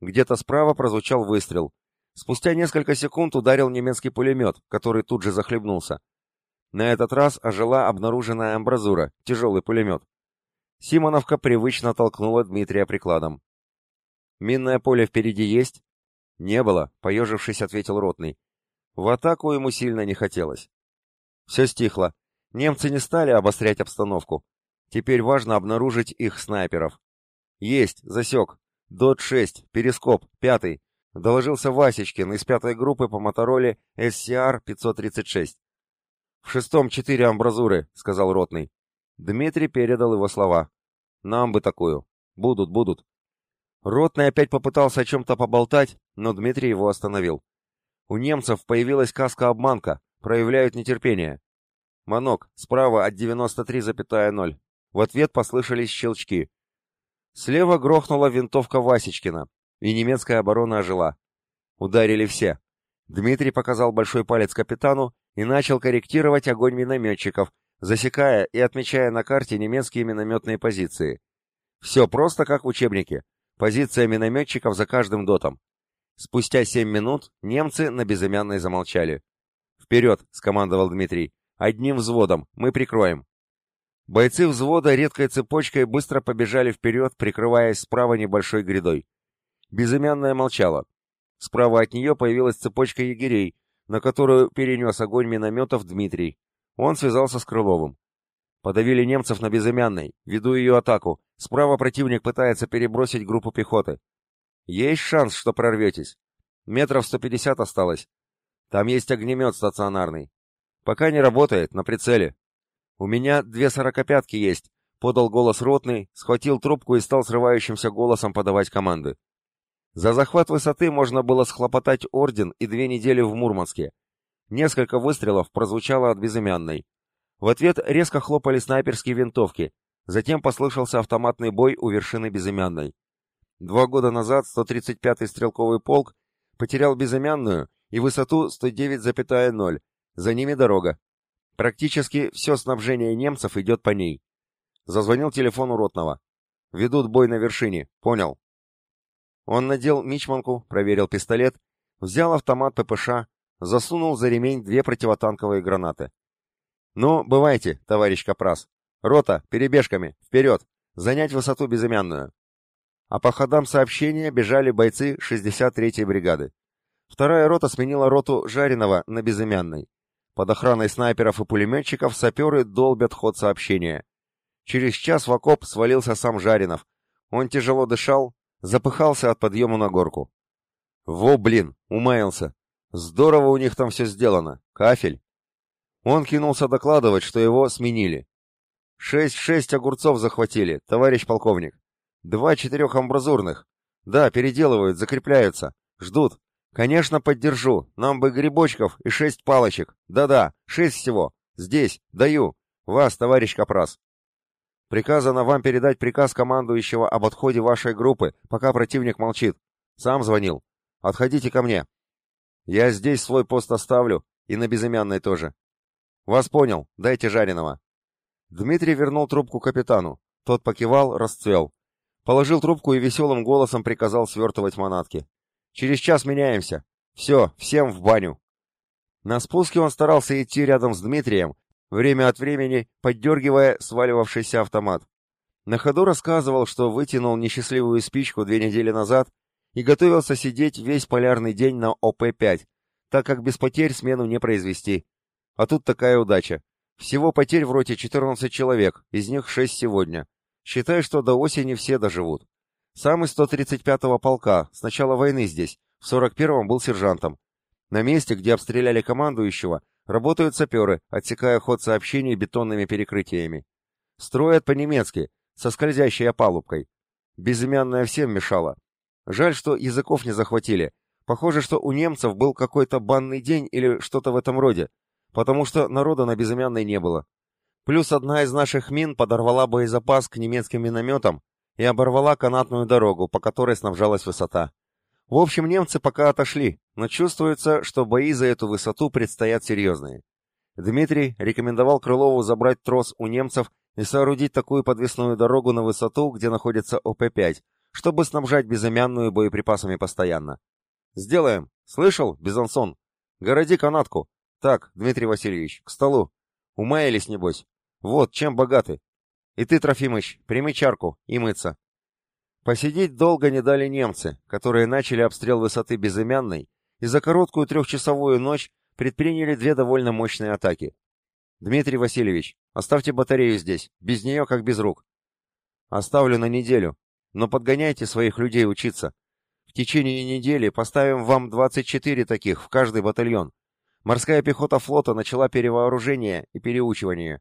Где-то справа прозвучал выстрел. Спустя несколько секунд ударил немецкий пулемет, который тут же захлебнулся. На этот раз ожила обнаруженная амбразура, тяжелый пулемет. Симоновка привычно толкнула Дмитрия прикладом. «Минное поле впереди есть?» «Не было», — поежившись, ответил ротный. В атаку ему сильно не хотелось. Все стихло. Немцы не стали обострять обстановку. Теперь важно обнаружить их снайперов. Есть, засек. ДОТ-6, перископ, пятый. Доложился Васечкин из пятой группы по Мотороле SCR-536. «В шестом четыре амбразуры», — сказал Ротный. Дмитрий передал его слова. «Нам бы такую. Будут, будут». Ротный опять попытался о чем-то поболтать, но Дмитрий его остановил. У немцев появилась каска-обманка, проявляют нетерпение. Манок, справа от 93,0. В ответ послышались щелчки. Слева грохнула винтовка Васечкина, и немецкая оборона ожила. Ударили все. Дмитрий показал большой палец капитану и начал корректировать огонь минометчиков, засекая и отмечая на карте немецкие минометные позиции. Все просто как в учебнике. Позиция минометчиков за каждым дотом. Спустя семь минут немцы на безымянной замолчали. «Вперед!» — скомандовал Дмитрий. «Одним взводом. Мы прикроем». Бойцы взвода редкой цепочкой быстро побежали вперед, прикрываясь справа небольшой грядой. Безымянная молчала. Справа от нее появилась цепочка егерей, на которую перенес огонь минометов Дмитрий. Он связался с Крыловым. Подавили немцев на Безымянной, веду ее атаку. Справа противник пытается перебросить группу пехоты. Есть шанс, что прорветесь. Метров 150 осталось. Там есть огнемет стационарный. Пока не работает, на прицеле. У меня две сорокопятки есть, подал голос ротный, схватил трубку и стал срывающимся голосом подавать команды. За захват высоты можно было схлопотать орден и две недели в Мурманске. Несколько выстрелов прозвучало от безымянной. В ответ резко хлопали снайперские винтовки, затем послышался автоматный бой у вершины безымянной. Два года назад 135-й стрелковый полк потерял безымянную и высоту 109,0, за ними дорога. Практически все снабжение немцев идет по ней. Зазвонил телефон у Ротного. Ведут бой на вершине, понял. Он надел мичманку, проверил пистолет, взял автомат ППШ, засунул за ремень две противотанковые гранаты. «Ну, бывайте, товарищ Капрас. Рота, перебежками, вперед! Занять высоту безымянную!» А по ходам сообщения бежали бойцы 63-й бригады. Вторая рота сменила роту Жареного на безымянной. Под охраной снайперов и пулеметчиков саперы долбят ход сообщения. Через час в окоп свалился сам Жаринов. Он тяжело дышал, Запыхался от подъема на горку. Во, блин, умаялся. Здорово у них там все сделано. Кафель. Он кинулся докладывать, что его сменили. Шесть-шесть огурцов захватили, товарищ полковник. Два четырех амбразурных. Да, переделывают, закрепляются. Ждут. Конечно, поддержу. Нам бы грибочков и шесть палочек. Да-да, шесть всего. Здесь. Даю. Вас, товарищ Капрас. Приказано вам передать приказ командующего об отходе вашей группы, пока противник молчит. Сам звонил. Отходите ко мне. Я здесь свой пост оставлю, и на безымянной тоже. Вас понял, дайте жареного. Дмитрий вернул трубку капитану. Тот покивал, расцвел. Положил трубку и веселым голосом приказал свертывать манатки. Через час меняемся. Все, всем в баню. На спуске он старался идти рядом с Дмитрием, время от времени поддергивая сваливавшийся автомат. На ходу рассказывал, что вытянул несчастливую спичку две недели назад и готовился сидеть весь полярный день на ОП-5, так как без потерь смену не произвести. А тут такая удача. Всего потерь в роте 14 человек, из них 6 сегодня. Считай, что до осени все доживут. Сам из 135-го полка, с начала войны здесь, в 41-м был сержантом. На месте, где обстреляли командующего, Работают саперы, отсекая ход сообщений бетонными перекрытиями. Строят по-немецки, со скользящей опалубкой. Безымянная всем мешала. Жаль, что языков не захватили. Похоже, что у немцев был какой-то банный день или что-то в этом роде, потому что народа на безымянной не было. Плюс одна из наших мин подорвала боезапас к немецким минометам и оборвала канатную дорогу, по которой снабжалась высота. В общем, немцы пока отошли, но чувствуется, что бои за эту высоту предстоят серьезные. Дмитрий рекомендовал Крылову забрать трос у немцев и соорудить такую подвесную дорогу на высоту, где находится ОП-5, чтобы снабжать безымянную боеприпасами постоянно. «Сделаем! Слышал, Безансон? Городи канатку! Так, Дмитрий Васильевич, к столу! Умаялись, небось! Вот, чем богаты! И ты, Трофимыч, прими чарку и мыться!» Посидеть долго не дали немцы, которые начали обстрел высоты Безымянной и за короткую трехчасовую ночь предприняли две довольно мощные атаки. Дмитрий Васильевич, оставьте батарею здесь, без нее как без рук. Оставлю на неделю, но подгоняйте своих людей учиться. В течение недели поставим вам 24 таких в каждый батальон. Морская пехота флота начала перевооружение и переучивание.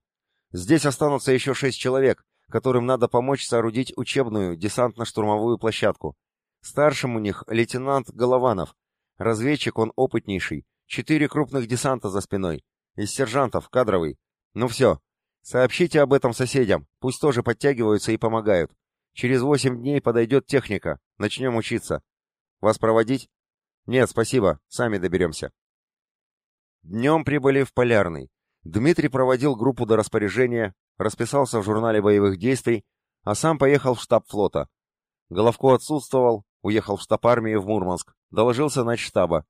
Здесь останутся еще шесть человек, которым надо помочь соорудить учебную десантно-штурмовую площадку. Старшим у них лейтенант Голованов. Разведчик он опытнейший. Четыре крупных десанта за спиной. Из сержантов, кадровый. Ну все. Сообщите об этом соседям. Пусть тоже подтягиваются и помогают. Через восемь дней подойдет техника. Начнем учиться. Вас проводить? Нет, спасибо. Сами доберемся. Днем прибыли в Полярный. Дмитрий проводил группу до распоряжения, расписался в журнале боевых действий, а сам поехал в штаб флота. Головко отсутствовал, уехал в штаб армии в Мурманск, доложился на штаба.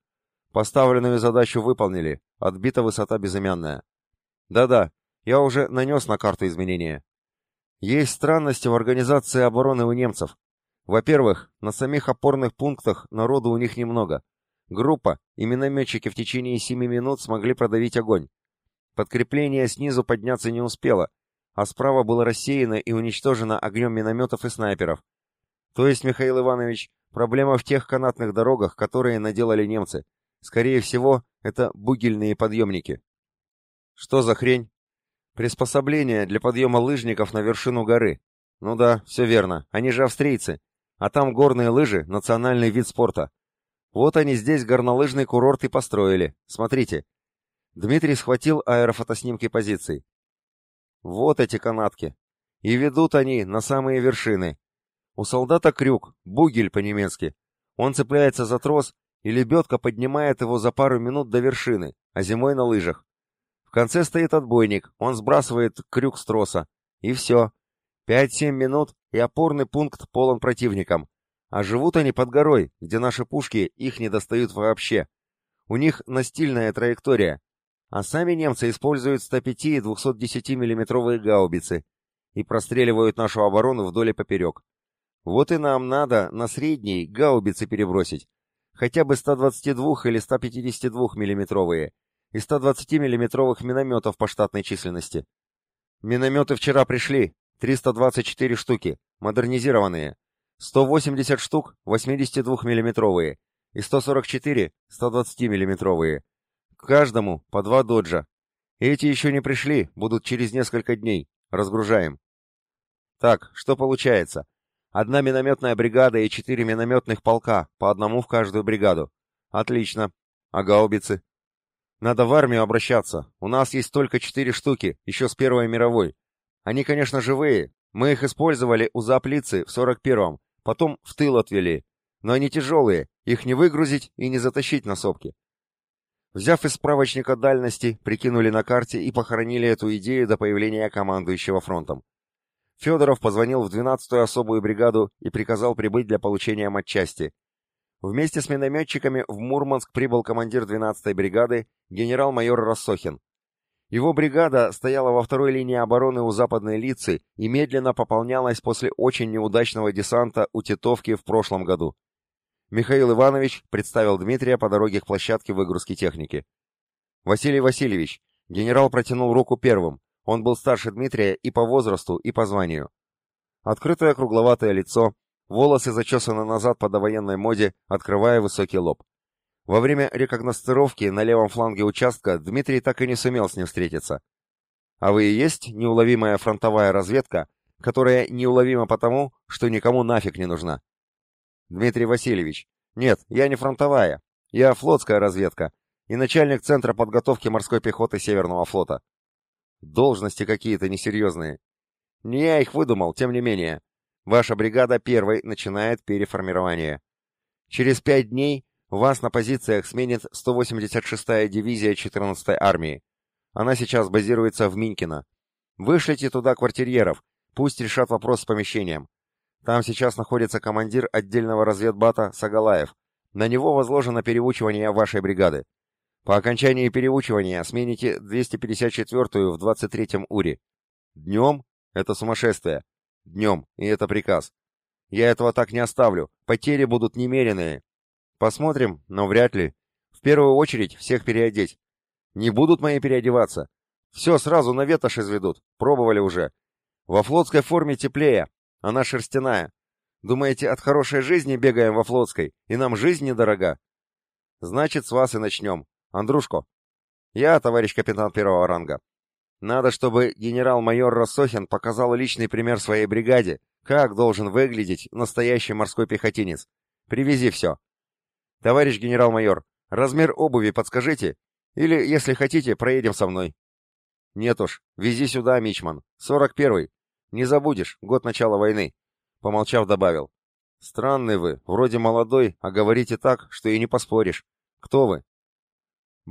Поставленную задачу выполнили, отбита высота безымянная. Да-да, я уже нанес на карту изменения. Есть странности в организации обороны у немцев. Во-первых, на самих опорных пунктах народу у них немного. Группа и минометчики в течение семи минут смогли продавить огонь. Подкрепление снизу подняться не успело, а справа было рассеяно и уничтожено огнем минометов и снайперов. То есть, Михаил Иванович, проблема в тех канатных дорогах, которые наделали немцы. Скорее всего, это бугельные подъемники. Что за хрень? Приспособление для подъема лыжников на вершину горы. Ну да, все верно, они же австрийцы. А там горные лыжи — национальный вид спорта. Вот они здесь горнолыжный курорт и построили. Смотрите, Дмитрий схватил аэрофотоснимки позиций. Вот эти канатки. И ведут они на самые вершины. У солдата крюк, бугель по-немецки. Он цепляется за трос, и лебедка поднимает его за пару минут до вершины, а зимой на лыжах. В конце стоит отбойник, он сбрасывает крюк с троса. И все. Пять-семь минут, и опорный пункт полон противником. А живут они под горой, где наши пушки их не достают вообще. У них настильная траектория, а сами немцы используют 105 и 210 миллиметровые гаубицы и простреливают нашу оборону вдоль и поперек. Вот и нам надо на средней гаубицы перебросить, хотя бы 122 или 152 миллиметровые и 120 миллиметровых минометов по штатной численности. Минометы вчера пришли, 324 штуки, модернизированные, 180 штук 82 миллиметровые и 144 120 миллиметровые каждому по два доджа. Эти еще не пришли, будут через несколько дней. Разгружаем. Так, что получается? Одна минометная бригада и четыре минометных полка, по одному в каждую бригаду. Отлично. А гаубицы? Надо в армию обращаться. У нас есть только четыре штуки, еще с Первой мировой. Они, конечно, живые. Мы их использовали у Заплицы в 41-м, потом в тыл отвели. Но они тяжелые, их не выгрузить и не затащить на сопки. Взяв из справочника дальности, прикинули на карте и похоронили эту идею до появления командующего фронтом. Федоров позвонил в 12-ю особую бригаду и приказал прибыть для получения матчасти. Вместе с минометчиками в Мурманск прибыл командир 12-й бригады генерал-майор Рассохин. Его бригада стояла во второй линии обороны у Западной Лицы и медленно пополнялась после очень неудачного десанта у Титовки в прошлом году. Михаил Иванович представил Дмитрия по дороге к площадке выгрузки техники. Василий Васильевич, генерал протянул руку первым. Он был старше Дмитрия и по возрасту, и по званию. Открытое кругловатое лицо, волосы зачесаны назад по довоенной моде, открывая высокий лоб. Во время рекогностировки на левом фланге участка Дмитрий так и не сумел с ним встретиться. А вы и есть неуловимая фронтовая разведка, которая неуловима потому, что никому нафиг не нужна. Дмитрий Васильевич. Нет, я не фронтовая. Я флотская разведка и начальник Центра подготовки морской пехоты Северного флота. Должности какие-то несерьезные. Не я их выдумал, тем не менее. Ваша бригада первой начинает переформирование. Через пять дней вас на позициях сменит 186-я дивизия 14-й армии. Она сейчас базируется в Минкино. Вышлите туда квартирьеров, пусть решат вопрос с помещением. Там сейчас находится командир отдельного разведбата Сагалаев. На него возложено переучивание вашей бригады. По окончании переучивания смените 254-ю в 23-м УРИ. Днем? Это сумасшествие. Днем, и это приказ. Я этого так не оставлю. Потери будут немеренные. Посмотрим, но вряд ли. В первую очередь всех переодеть. Не будут мои переодеваться. Все сразу на ветошь изведут. Пробовали уже. Во флотской форме теплее. Она шерстяная. Думаете, от хорошей жизни бегаем во флотской, и нам жизнь недорога? Значит, с вас и начнем. Андрушко. Я, товарищ капитан первого ранга. Надо, чтобы генерал-майор Рассохин показал личный пример своей бригаде, как должен выглядеть настоящий морской пехотинец. Привези все. Товарищ генерал-майор, размер обуви подскажите, или, если хотите, проедем со мной. Нет уж, вези сюда, Мичман. Сорок первый. Не забудешь, год начала войны. Помолчав, добавил. Странный вы, вроде молодой, а говорите так, что и не поспоришь. Кто вы?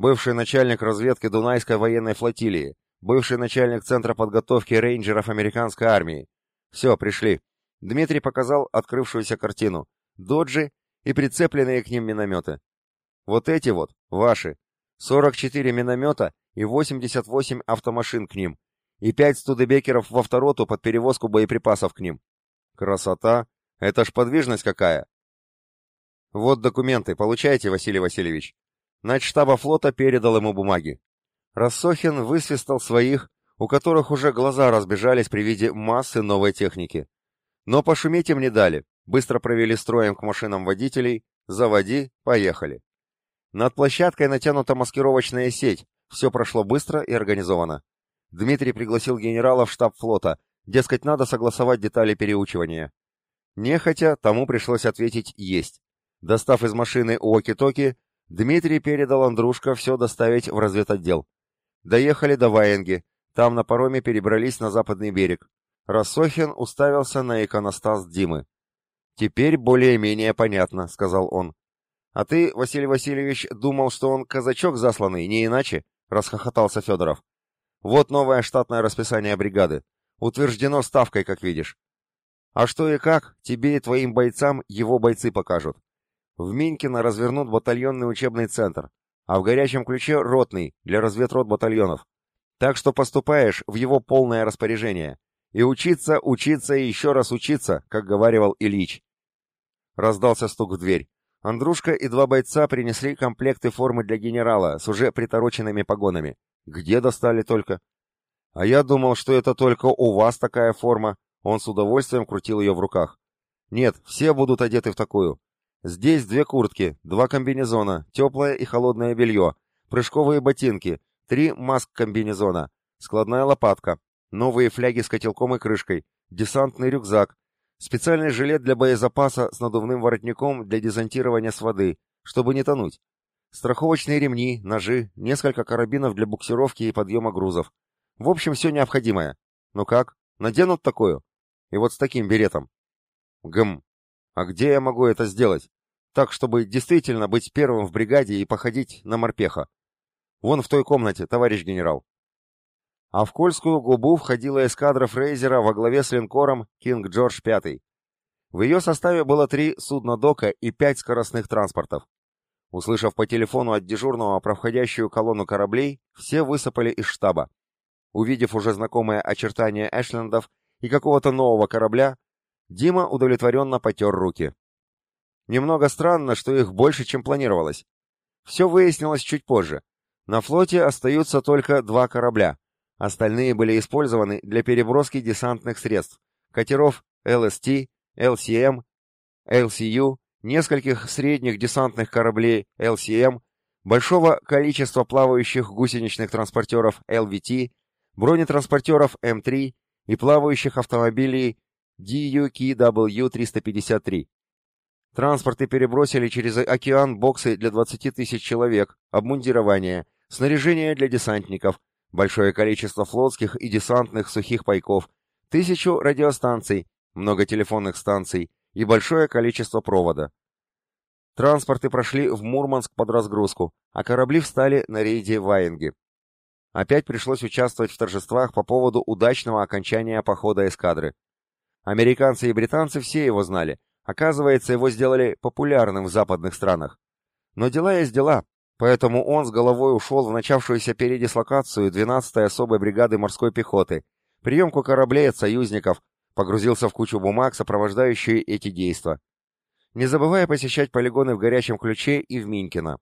Бывший начальник разведки Дунайской военной флотилии, бывший начальник Центра подготовки рейнджеров американской армии. Все, пришли. Дмитрий показал открывшуюся картину. Доджи и прицепленные к ним минометы. Вот эти вот, ваши. 44 миномета и 88 автомашин к ним, и 5 студебекеров во второту под перевозку боеприпасов к ним. Красота! Это ж подвижность какая! Вот документы, получайте, Василий Васильевич. Начштаба флота передал ему бумаги. Рассохин высвистал своих, у которых уже глаза разбежались при виде массы новой техники. Но пошуметь им не дали, быстро провели строем к машинам водителей, заводи, поехали. Над площадкой натянута маскировочная сеть, все прошло быстро и организовано. Дмитрий пригласил генерала в штаб флота, дескать, надо согласовать детали переучивания. Нехотя, тому пришлось ответить «есть». Достав из машины уоки-токи, Дмитрий передал Андрушка все доставить в разведотдел. Доехали до Ваенги, там на пароме перебрались на западный берег. Рассохин уставился на иконостас Димы. «Теперь более-менее понятно», — сказал он. «А ты, Василий Васильевич, думал, что он казачок засланный, не иначе?» — расхохотался Федоров. «Вот новое штатное расписание бригады. Утверждено ставкой, как видишь. А что и как, тебе и твоим бойцам его бойцы покажут. В Минкино развернут батальонный учебный центр, а в горячем ключе ротный для разведрот батальонов. Так что поступаешь в его полное распоряжение. И учиться, учиться и еще раз учиться, как говаривал Ильич. Раздался стук в дверь. Андрушка и два бойца принесли комплекты формы для генерала с уже притороченными погонами. Где достали только? А я думал, что это только у вас такая форма. Он с удовольствием крутил ее в руках. Нет, все будут одеты в такую. Здесь две куртки, два комбинезона, теплое и холодное белье, прыжковые ботинки, три маск-комбинезона, складная лопатка, новые фляги с котелком и крышкой, десантный рюкзак, Специальный жилет для боезапаса с надувным воротником для дезонтирования с воды, чтобы не тонуть. Страховочные ремни, ножи, несколько карабинов для буксировки и подъема грузов. В общем, все необходимое. Ну как, наденут такую? И вот с таким беретом. Гм. А где я могу это сделать? Так, чтобы действительно быть первым в бригаде и походить на морпеха. Вон в той комнате, товарищ генерал а в Кольскую губу входила эскадра Фрейзера во главе с линкором «Кинг Джордж V». В ее составе было три судна дока и пять скоростных транспортов. Услышав по телефону от дежурного про входящую колонну кораблей, все высыпали из штаба. Увидев уже знакомые очертания Эшлендов и какого-то нового корабля, Дима удовлетворенно потер руки. Немного странно, что их больше, чем планировалось. Все выяснилось чуть позже. На флоте остаются только два корабля — Остальные были использованы для переброски десантных средств, катеров ЛСТ, ЛСМ, ЛСЮ, нескольких средних десантных кораблей ЛСМ, большого количества плавающих гусеничных транспортеров ЛВТ, бронетранспортеров М3 и плавающих автомобилей DUKW-353. Транспорты перебросили через океан боксы для 20 тысяч человек, обмундирование, снаряжение для десантников, большое количество флотских и десантных сухих пайков, тысячу радиостанций, много телефонных станций и большое количество провода. Транспорты прошли в Мурманск под разгрузку, а корабли встали на рейде Ваенги. Опять пришлось участвовать в торжествах по поводу удачного окончания похода эскадры. Американцы и британцы все его знали. Оказывается, его сделали популярным в западных странах. Но дела есть дела, Поэтому он с головой ушел в начавшуюся передислокацию 12-й особой бригады морской пехоты, приемку кораблей от союзников, погрузился в кучу бумаг, сопровождающие эти действия. Не забывая посещать полигоны в горячем ключе и в Минкино.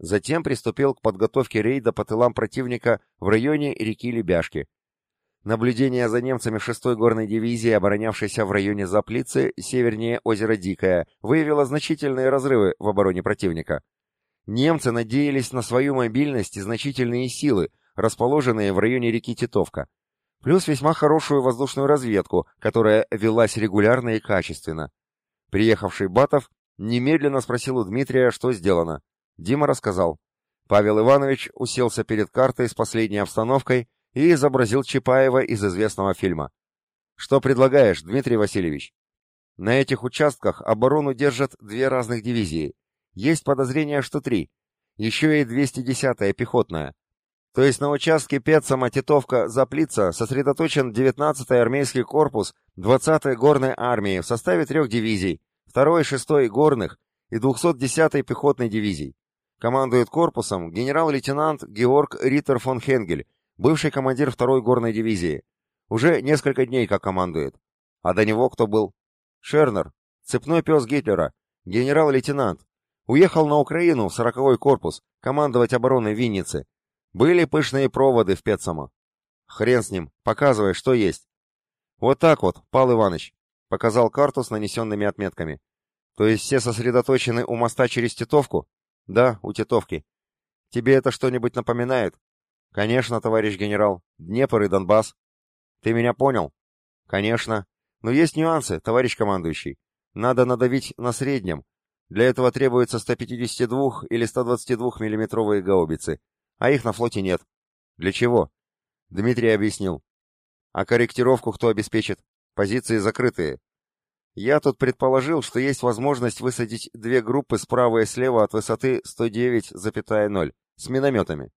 Затем приступил к подготовке рейда по тылам противника в районе реки Лебяшки. Наблюдение за немцами 6-й горной дивизии, оборонявшейся в районе Заплицы, севернее озера Дикое, выявило значительные разрывы в обороне противника. Немцы надеялись на свою мобильность и значительные силы, расположенные в районе реки Титовка, плюс весьма хорошую воздушную разведку, которая велась регулярно и качественно. Приехавший Батов немедленно спросил у Дмитрия, что сделано. Дима рассказал. Павел Иванович уселся перед картой с последней обстановкой и изобразил Чапаева из известного фильма. «Что предлагаешь, Дмитрий Васильевич?» «На этих участках оборону держат две разных дивизии. Есть подозрение, что три. Еще и 210-я пехотная. То есть на участке Пецама, Титовка, Заплица сосредоточен 19-й армейский корпус 20-й горной армии в составе трех дивизий, 2-й, 6-й горных и 210-й пехотной дивизий. Командует корпусом генерал-лейтенант Георг Риттер фон Хенгель, бывший командир 2-й горной дивизии. Уже несколько дней как командует. А до него кто был? Шернер, цепной пес Гитлера, генерал-лейтенант. Уехал на Украину в 40-й корпус, командовать обороной Винницы. Были пышные проводы в Петсамо. Хрен с ним, показывай, что есть. Вот так вот, Пал Иванович, показал карту с нанесенными отметками. То есть все сосредоточены у моста через Титовку? Да, у Титовки. Тебе это что-нибудь напоминает? Конечно, товарищ генерал. Днепр и Донбасс. Ты меня понял? Конечно. Но есть нюансы, товарищ командующий. Надо надавить на среднем. Для этого требуется 152 или 122 миллиметровые гаубицы, а их на флоте нет. Для чего? Дмитрий объяснил. А корректировку кто обеспечит? Позиции закрытые. Я тут предположил, что есть возможность высадить две группы справа и слева от высоты 109,0 с минометами.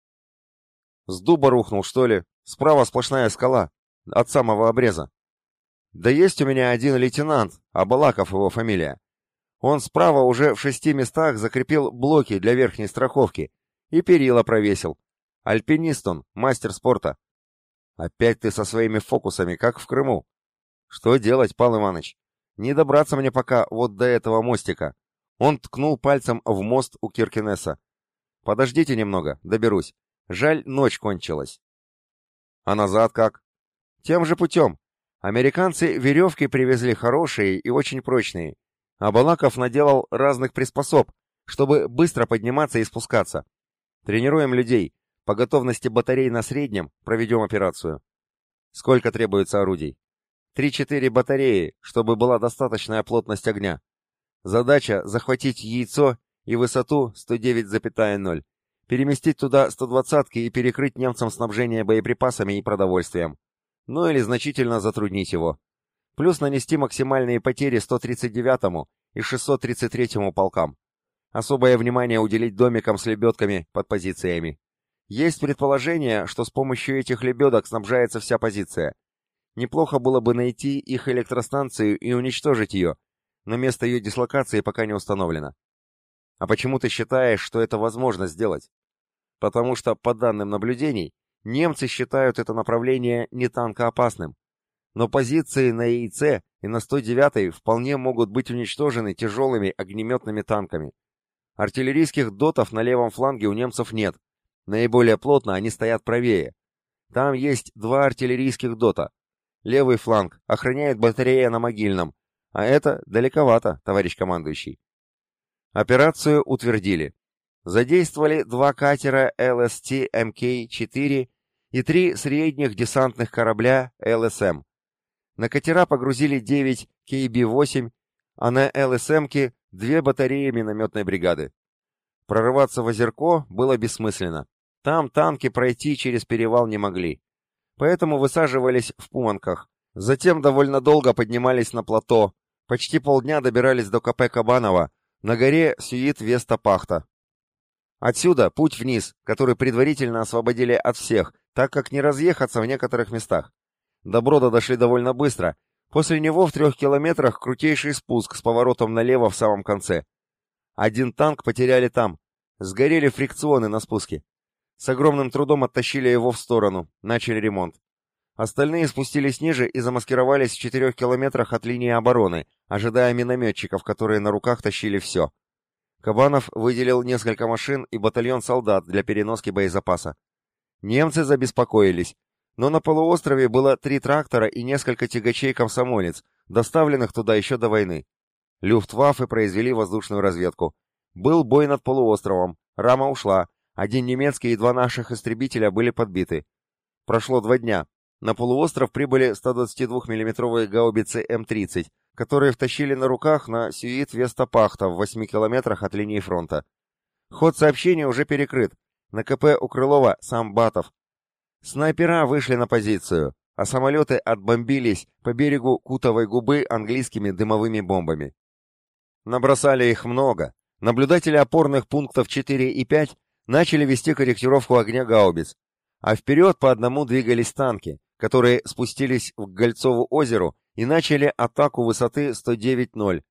С дуба рухнул, что ли? Справа сплошная скала, от самого обреза. Да есть у меня один лейтенант, Абалаков его фамилия. Он справа уже в шести местах закрепил блоки для верхней страховки и перила провесил. Альпинист он, мастер спорта. Опять ты со своими фокусами, как в Крыму. Что делать, Пал Иванович? Не добраться мне пока вот до этого мостика. Он ткнул пальцем в мост у Киркинесса. Подождите немного, доберусь. Жаль, ночь кончилась. А назад как? Тем же путем. Американцы веревки привезли хорошие и очень прочные. А Балаков наделал разных приспособ, чтобы быстро подниматься и спускаться. Тренируем людей. По готовности батарей на среднем проведем операцию. Сколько требуется орудий? Три-четыре батареи, чтобы была достаточная плотность огня. Задача — захватить яйцо и высоту 109,0, переместить туда 120-ки и перекрыть немцам снабжение боеприпасами и продовольствием. Ну или значительно затруднить его. Плюс нанести максимальные потери 139-му и 633-му полкам. Особое внимание уделить домикам с лебедками под позициями. Есть предположение, что с помощью этих лебедок снабжается вся позиция — Неплохо было бы найти их электростанцию и уничтожить ее, но место ее дислокации пока не установлено. А почему ты считаешь, что это возможно сделать? Потому что, по данным наблюдений, немцы считают это направление не танкоопасным. Но позиции на яйце и на 109-й вполне могут быть уничтожены тяжелыми огнеметными танками. Артиллерийских дотов на левом фланге у немцев нет. Наиболее плотно они стоят правее. Там есть два артиллерийских дота, Левый фланг охраняет батарея на Могильном, а это далековато, товарищ командующий. Операцию утвердили. Задействовали два катера LST МК-4 и три средних десантных корабля ЛСМ. На катера погрузили 9 КБ-8, а на ЛСМки две батареи минометной бригады. Прорываться в Озерко было бессмысленно. Там танки пройти через перевал не могли поэтому высаживались в Пуманках. Затем довольно долго поднимались на плато, почти полдня добирались до КП Кабанова, на горе Сюит-Веста-Пахта. Отсюда путь вниз, который предварительно освободили от всех, так как не разъехаться в некоторых местах. До Брода дошли довольно быстро. После него в трех километрах крутейший спуск с поворотом налево в самом конце. Один танк потеряли там. Сгорели фрикционы на спуске. С огромным трудом оттащили его в сторону, начали ремонт. Остальные спустились ниже и замаскировались в четырех километрах от линии обороны, ожидая минометчиков, которые на руках тащили все. Кабанов выделил несколько машин и батальон солдат для переноски боезапаса. Немцы забеспокоились, но на полуострове было три трактора и несколько тягачей-комсомолец, доставленных туда еще до войны. Люфтваффе произвели воздушную разведку. Был бой над полуостровом, рама ушла, один немецкий и два наших истребителя были подбиты. Прошло два дня. На полуостров прибыли 122 миллиметровые гаубицы М-30, которые втащили на руках на Сюит Вестапахта в 8 километрах от линии фронта. Ход сообщения уже перекрыт. На КП у Крылова сам Батов. Снайпера вышли на позицию, а самолеты отбомбились по берегу Кутовой губы английскими дымовыми бомбами. Набросали их много. Наблюдатели опорных пунктов 4 и 5 начали вести корректировку огня гаубиц, а вперед по одному двигались танки, которые спустились к Гольцову озеру и начали атаку высоты 109-0.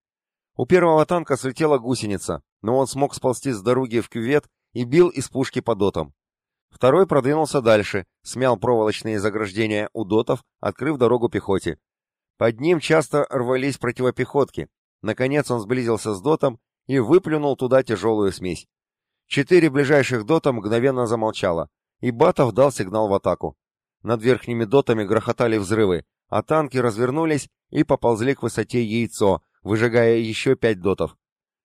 У первого танка слетела гусеница, но он смог сползти с дороги в кювет и бил из пушки по дотам. Второй продвинулся дальше, смял проволочные заграждения у дотов, открыв дорогу пехоте. Под ним часто рвались противопехотки. Наконец он сблизился с дотом и выплюнул туда тяжелую смесь. Четыре ближайших дота мгновенно замолчало, и Батов дал сигнал в атаку. Над верхними дотами грохотали взрывы, а танки развернулись и поползли к высоте яйцо, выжигая еще пять дотов.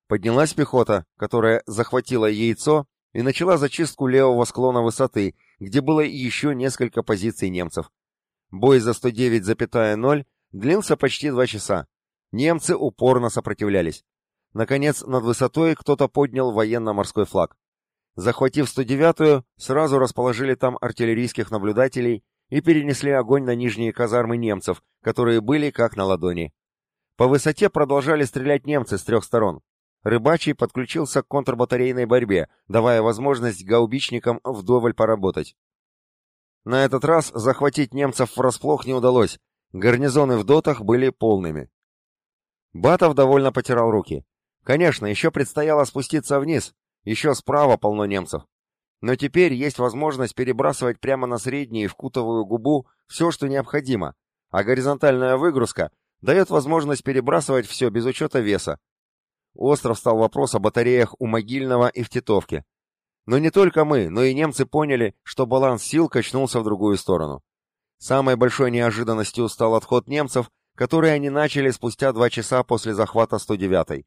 Поднялась пехота, которая захватила яйцо и начала зачистку левого склона высоты, где было еще несколько позиций немцев. Бой за 109,0 длился почти два часа. Немцы упорно сопротивлялись. Наконец, над высотой кто-то поднял военно-морской флаг. Захватив 109-ю, сразу расположили там артиллерийских наблюдателей и перенесли огонь на нижние казармы немцев, которые были как на ладони. По высоте продолжали стрелять немцы с трех сторон. Рыбачий подключился к контрбатарейной борьбе, давая возможность гаубичникам вдоволь поработать. На этот раз захватить немцев врасплох не удалось, гарнизоны в дотах были полными. Батов довольно потирал руки. Конечно, еще предстояло спуститься вниз, еще справа полно немцев. Но теперь есть возможность перебрасывать прямо на среднюю и вкутовую губу все, что необходимо, а горизонтальная выгрузка дает возможность перебрасывать все без учета веса. Остров стал вопрос о батареях у Могильного и в Титовке. Но не только мы, но и немцы поняли, что баланс сил качнулся в другую сторону. Самой большой неожиданностью стал отход немцев, который они начали спустя два часа после захвата 109-й.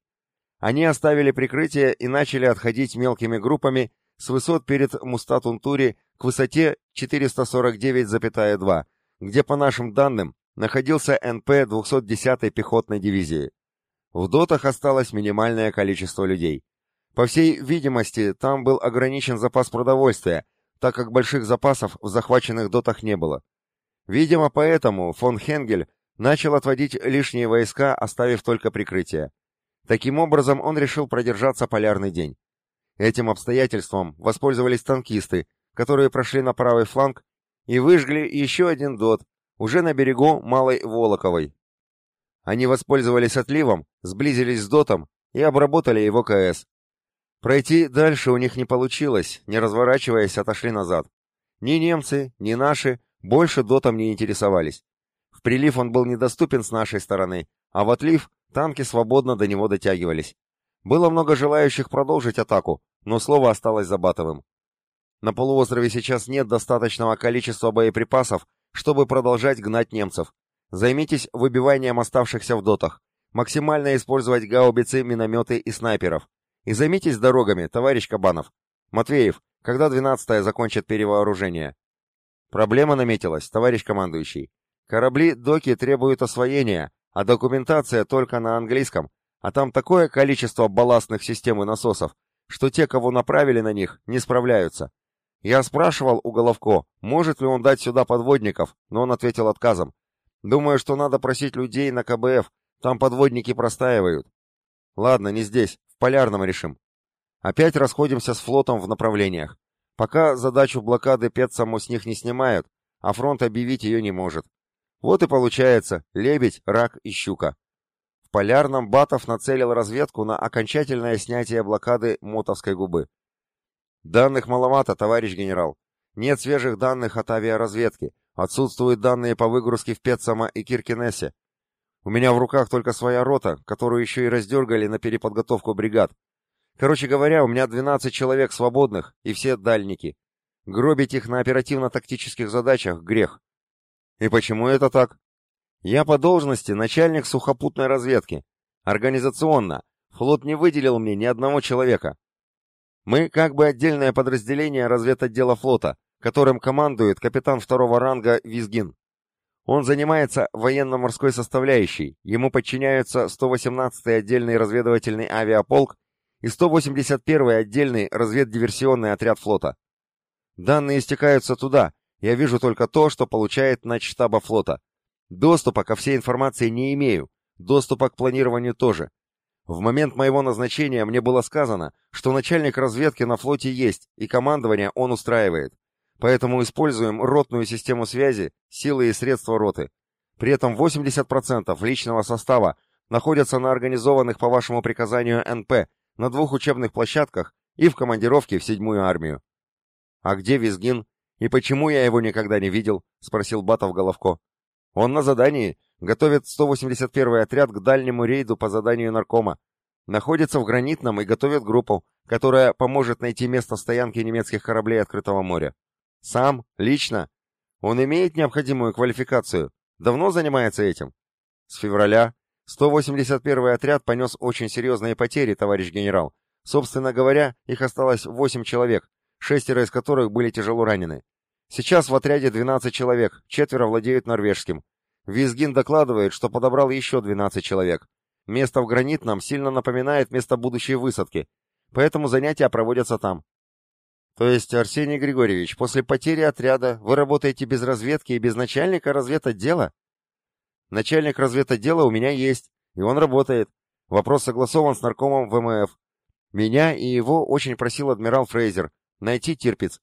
Они оставили прикрытие и начали отходить мелкими группами с высот перед Мустатунтури к высоте 449,2, где, по нашим данным, находился НП 210-й пехотной дивизии. В дотах осталось минимальное количество людей. По всей видимости, там был ограничен запас продовольствия, так как больших запасов в захваченных дотах не было. Видимо, поэтому фон Хенгель начал отводить лишние войска, оставив только прикрытие. Таким образом, он решил продержаться полярный день. Этим обстоятельством воспользовались танкисты, которые прошли на правый фланг и выжгли еще один дот, уже на берегу Малой Волоковой. Они воспользовались отливом, сблизились с дотом и обработали его КС. Пройти дальше у них не получилось, не разворачиваясь, отошли назад. Ни немцы, ни наши больше дотом не интересовались. В прилив он был недоступен с нашей стороны, а в отлив танки свободно до него дотягивались. Было много желающих продолжить атаку, но слово осталось за Батовым. На полуострове сейчас нет достаточного количества боеприпасов, чтобы продолжать гнать немцев. Займитесь выбиванием оставшихся в дотах. Максимально использовать гаубицы, минометы и снайперов. И займитесь дорогами, товарищ Кабанов. Матвеев, когда 12-я закончит перевооружение? Проблема наметилась, товарищ командующий. Корабли-доки требуют освоения, а документация только на английском, а там такое количество балластных систем и насосов, что те, кого направили на них, не справляются. Я спрашивал у Головко, может ли он дать сюда подводников, но он ответил отказом. Думаю, что надо просить людей на КБФ, там подводники простаивают. Ладно, не здесь, в Полярном решим. Опять расходимся с флотом в направлениях. Пока задачу блокады Петсаму с них не снимают, а фронт объявить ее не может. Вот и получается лебедь, рак и щука. В Полярном Батов нацелил разведку на окончательное снятие блокады Мотовской губы. Данных маловато, товарищ генерал. Нет свежих данных от авиаразведки. Отсутствуют данные по выгрузке в Петсама и Киркинессе. У меня в руках только своя рота, которую еще и раздергали на переподготовку бригад. Короче говоря, у меня 12 человек свободных, и все дальники. Гробить их на оперативно-тактических задачах — грех. И почему это так? Я по должности начальник сухопутной разведки. Организационно. Флот не выделил мне ни одного человека. Мы как бы отдельное подразделение разведотдела флота, которым командует капитан второго ранга Визгин. Он занимается военно-морской составляющей, ему подчиняются 118-й отдельный разведывательный авиаполк и 181-й отдельный разведдиверсионный отряд флота. Данные стекаются туда, я вижу только то, что получает начштаба флота. Доступа ко всей информации не имею, доступа к планированию тоже. В момент моего назначения мне было сказано, что начальник разведки на флоте есть, и командование он устраивает. Поэтому используем ротную систему связи, силы и средства роты. При этом 80% личного состава находятся на организованных по вашему приказанию НП, на двух учебных площадках и в командировке в седьмую армию. «А где Визгин? И почему я его никогда не видел?» — спросил Батов Головко. «Он на задании, готовит 181-й отряд к дальнему рейду по заданию наркома. Находится в Гранитном и готовит группу, которая поможет найти место стоянки немецких кораблей открытого моря. Сам, лично. Он имеет необходимую квалификацию. Давно занимается этим? С февраля 181-й отряд понес очень серьезные потери, товарищ генерал. Собственно говоря, их осталось 8 человек, шестеро из которых были тяжело ранены. Сейчас в отряде 12 человек, четверо владеют норвежским. Визгин докладывает, что подобрал еще 12 человек. Место в Гранитном сильно напоминает место будущей высадки, поэтому занятия проводятся там. То есть, Арсений Григорьевич, после потери отряда вы работаете без разведки и без начальника разведотдела? Начальник разведотдела у меня есть, и он работает. Вопрос согласован с наркомом ВМФ. Меня и его очень просил адмирал Фрейзер найти Тирпиц.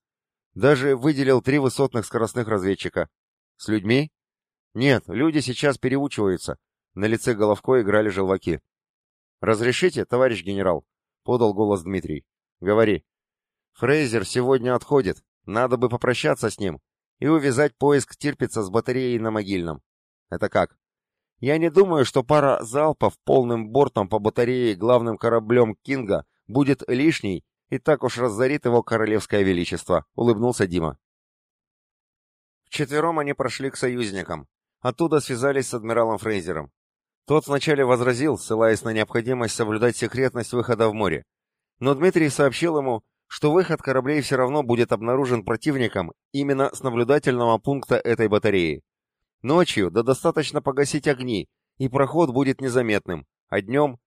Даже выделил три высотных скоростных разведчика. С людьми? Нет, люди сейчас переучиваются. На лице Головко играли желваки. «Разрешите, товарищ генерал?» — подал голос Дмитрий. «Говори». «Фрейзер сегодня отходит. Надо бы попрощаться с ним и увязать поиск Тирпица с батареей на могильном». «Это как?» «Я не думаю, что пара залпов полным бортом по батарее главным кораблем Кинга будет лишней и так уж разорит его королевское величество», — улыбнулся Дима. Вчетвером они прошли к союзникам, Оттуда связались с адмиралом Фрейзером. Тот вначале возразил, ссылаясь на необходимость соблюдать секретность выхода в море. Но Дмитрий сообщил ему, что выход кораблей все равно будет обнаружен противником именно с наблюдательного пункта этой батареи. Ночью да достаточно погасить огни, и проход будет незаметным, а днем...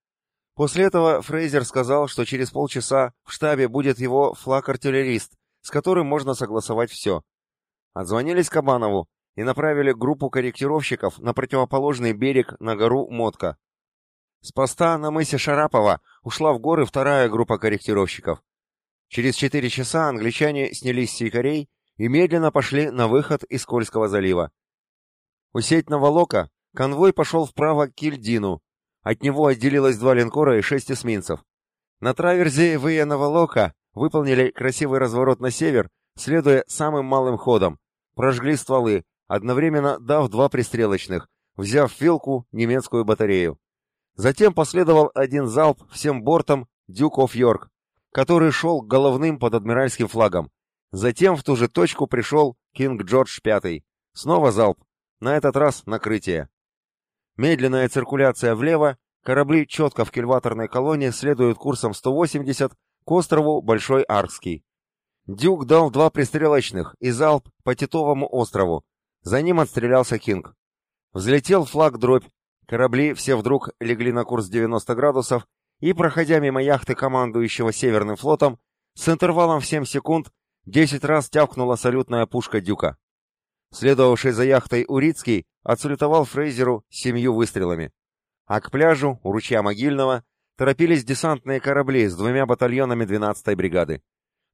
После этого Фрейзер сказал, что через полчаса в штабе будет его флаг-артиллерист, с которым можно согласовать все. Отзвонились Кабанову, и направили группу корректировщиков на противоположный берег на гору Мотка. С поста на мысе Шарапова ушла в горы вторая группа корректировщиков. Через четыре часа англичане снялись с якорей и медленно пошли на выход из Кольского залива. У сеть Новолока конвой пошел вправо к Кильдину. От него отделилось два линкора и шесть эсминцев. На траверзе Вия Новолока выполнили красивый разворот на север, следуя самым малым ходом. Прожгли стволы, одновременно дав два пристрелочных, взяв филку немецкую батарею. Затем последовал один залп всем бортом Дюк оф Йорк, который шел головным под адмиральским флагом. Затем в ту же точку пришел Кинг Джордж V. Снова залп, на этот раз накрытие. Медленная циркуляция влево, корабли четко в кильваторной колонне следуют курсом 180 к острову Большой Аркский. Дюк дал два пристрелочных и залп по Титовому острову, за ним отстрелялся Кинг. Взлетел флаг дробь. Корабли все вдруг легли на курс 90 градусов, и, проходя мимо яхты командующего Северным флотом, с интервалом в 7 секунд 10 раз тявкнула салютная пушка Дюка. Следовавший за яхтой Урицкий отсалютовал Фрейзеру семью выстрелами. А к пляжу, у ручья Могильного, торопились десантные корабли с двумя батальонами 12-й бригады.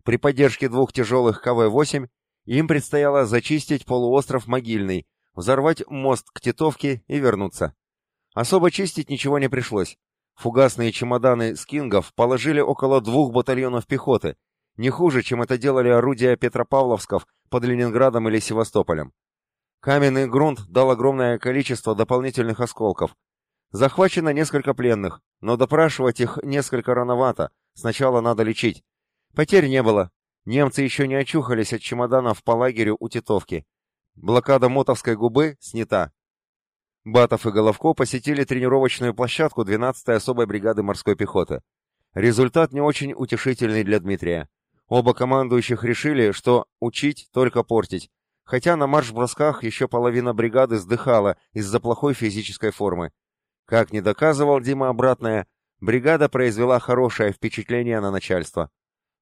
При поддержке двух тяжелых КВ-8 им предстояло зачистить полуостров Могильный, взорвать мост к Титовке и вернуться. Особо чистить ничего не пришлось. Фугасные чемоданы скингов положили около двух батальонов пехоты, не хуже, чем это делали орудия Петропавловсков под Ленинградом или Севастополем. Каменный грунт дал огромное количество дополнительных осколков. Захвачено несколько пленных, но допрашивать их несколько рановато, сначала надо лечить. Потерь не было. Немцы еще не очухались от чемоданов по лагерю у Титовки. Блокада Мотовской губы снята. Батов и Головко посетили тренировочную площадку 12-й особой бригады морской пехоты. Результат не очень утешительный для Дмитрия. Оба командующих решили, что учить только портить, хотя на марш-бросках еще половина бригады сдыхала из-за плохой физической формы. Как не доказывал Дима обратное, бригада произвела хорошее впечатление на начальство.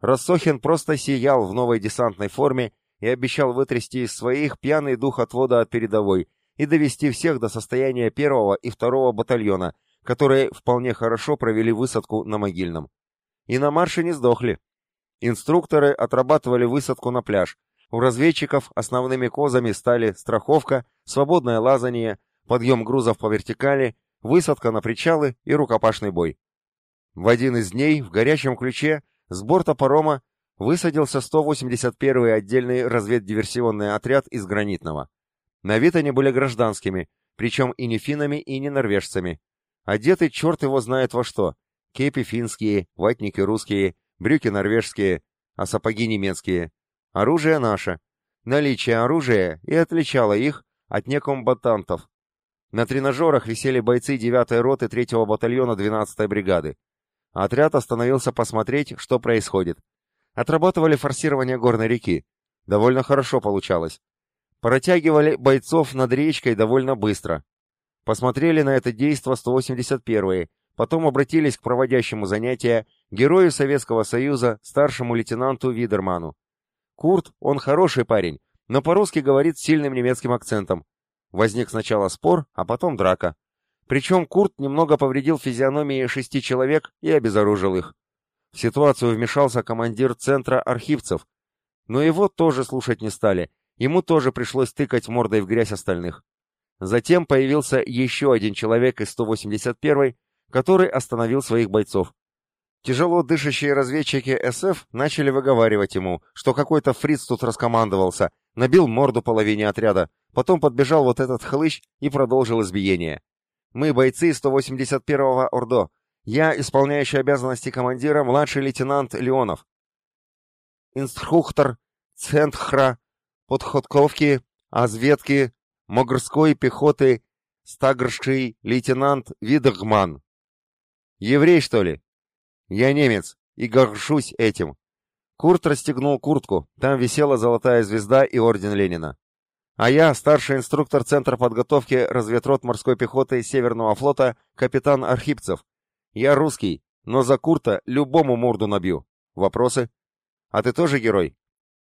Рассохин просто сиял в новой десантной форме и обещал вытрясти из своих пьяный дух отвода от передовой и довести всех до состояния первого и второго батальона, которые вполне хорошо провели высадку на Могильном. И на марше не сдохли. Инструкторы отрабатывали высадку на пляж. У разведчиков основными козами стали страховка, свободное лазание, подъем грузов по вертикали высадка на причалы и рукопашный бой. В один из дней в горячем ключе с борта парома высадился 181-й отдельный разведдиверсионный отряд из Гранитного. На вид они были гражданскими, причем и не финнами, и не норвежцами. Одеты черт его знает во что. Кепи финские, ватники русские, брюки норвежские, а сапоги немецкие. Оружие наше. Наличие оружия и отличало их от некомбатантов, на тренажерах висели бойцы 9-й роты 3-го батальона 12-й бригады. Отряд остановился посмотреть, что происходит. Отрабатывали форсирование горной реки. Довольно хорошо получалось. Протягивали бойцов над речкой довольно быстро. Посмотрели на это действо 181-е, потом обратились к проводящему занятия герою Советского Союза, старшему лейтенанту Видерману. Курт, он хороший парень, но по-русски говорит с сильным немецким акцентом. Возник сначала спор, а потом драка. Причем Курт немного повредил физиономии шести человек и обезоружил их. В ситуацию вмешался командир центра архивцев, но его тоже слушать не стали, ему тоже пришлось тыкать мордой в грязь остальных. Затем появился еще один человек из 181-й, который остановил своих бойцов. Тяжело дышащие разведчики СФ начали выговаривать ему, что какой-то фриц тут раскомандовался, набил морду половине отряда, потом подбежал вот этот хлыщ и продолжил избиение. Мы бойцы 181-го Ордо. Я, исполняющий обязанности командира, младший лейтенант Леонов. Инструктор Центхра, подходковки, азведки, Могрской пехоты, стагрший лейтенант Видогман. Еврей, что ли? Я немец и горжусь этим. Курт расстегнул куртку, там висела золотая звезда и орден Ленина. А я, старший инструктор Центра подготовки разведрот морской пехоты Северного флота, капитан Архипцев. Я русский, но за Курта любому морду набью. Вопросы? А ты тоже герой?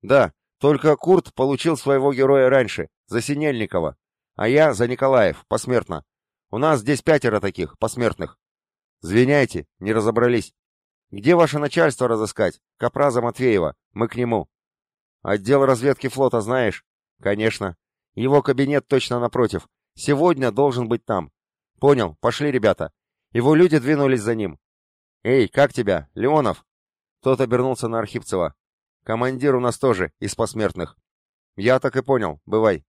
Да, только Курт получил своего героя раньше, за Синельникова. А я за Николаев, посмертно. У нас здесь пятеро таких, посмертных. Звиняйте, не разобрались. Где ваше начальство разыскать? Капраза Матвеева. Мы к нему. Отдел разведки флота знаешь? Конечно. Его кабинет точно напротив. Сегодня должен быть там. Понял. Пошли, ребята. Его люди двинулись за ним. Эй, как тебя? Леонов? Тот обернулся на Архипцева. Командир у нас тоже, из посмертных. Я так и понял. Бывай.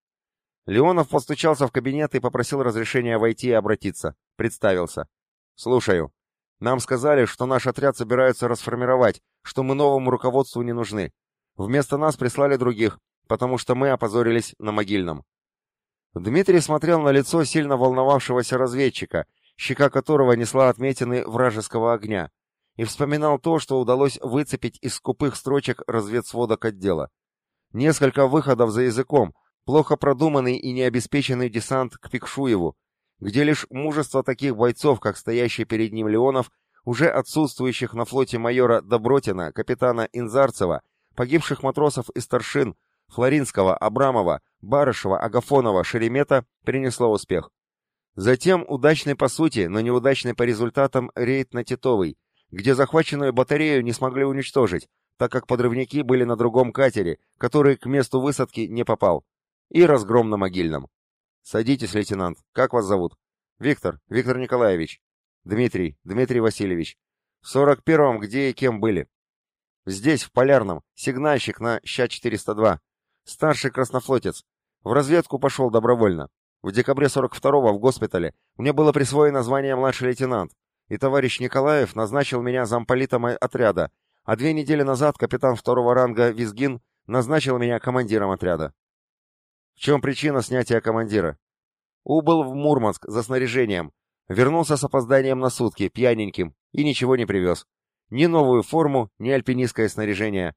Леонов постучался в кабинет и попросил разрешения войти и обратиться. Представился. Слушаю. Нам сказали, что наш отряд собираются расформировать, что мы новому руководству не нужны. Вместо нас прислали других, потому что мы опозорились на могильном. Дмитрий смотрел на лицо сильно волновавшегося разведчика, щека которого несла отметины вражеского огня, и вспоминал то, что удалось выцепить из скупых строчек разведсводок отдела. Несколько выходов за языком, плохо продуманный и необеспеченный десант к Пикшуеву, где лишь мужество таких бойцов, как стоящий перед ним Леонов, уже отсутствующих на флоте майора Добротина, капитана Инзарцева, погибших матросов и старшин, Флоринского, Абрамова, Барышева, Агафонова, Шеремета, принесло успех. Затем удачный по сути, но неудачный по результатам рейд на Титовый, где захваченную батарею не смогли уничтожить, так как подрывники были на другом катере, который к месту высадки не попал, и разгром на могильном. «Садитесь, лейтенант. Как вас зовут?» «Виктор. Виктор Николаевич». «Дмитрий. Дмитрий Васильевич. В сорок первом где и кем были?» «Здесь, в Полярном. Сигнальщик на Ща-402. Старший краснофлотец. В разведку пошел добровольно. В декабре 42-го в госпитале мне было присвоено звание младший лейтенант, и товарищ Николаев назначил меня замполитом отряда, а две недели назад капитан второго ранга Визгин назначил меня командиром отряда. В чем причина снятия командира? Убыл в Мурманск за снаряжением, вернулся с опозданием на сутки, пьяненьким, и ничего не привез. Ни новую форму, ни альпинистское снаряжение.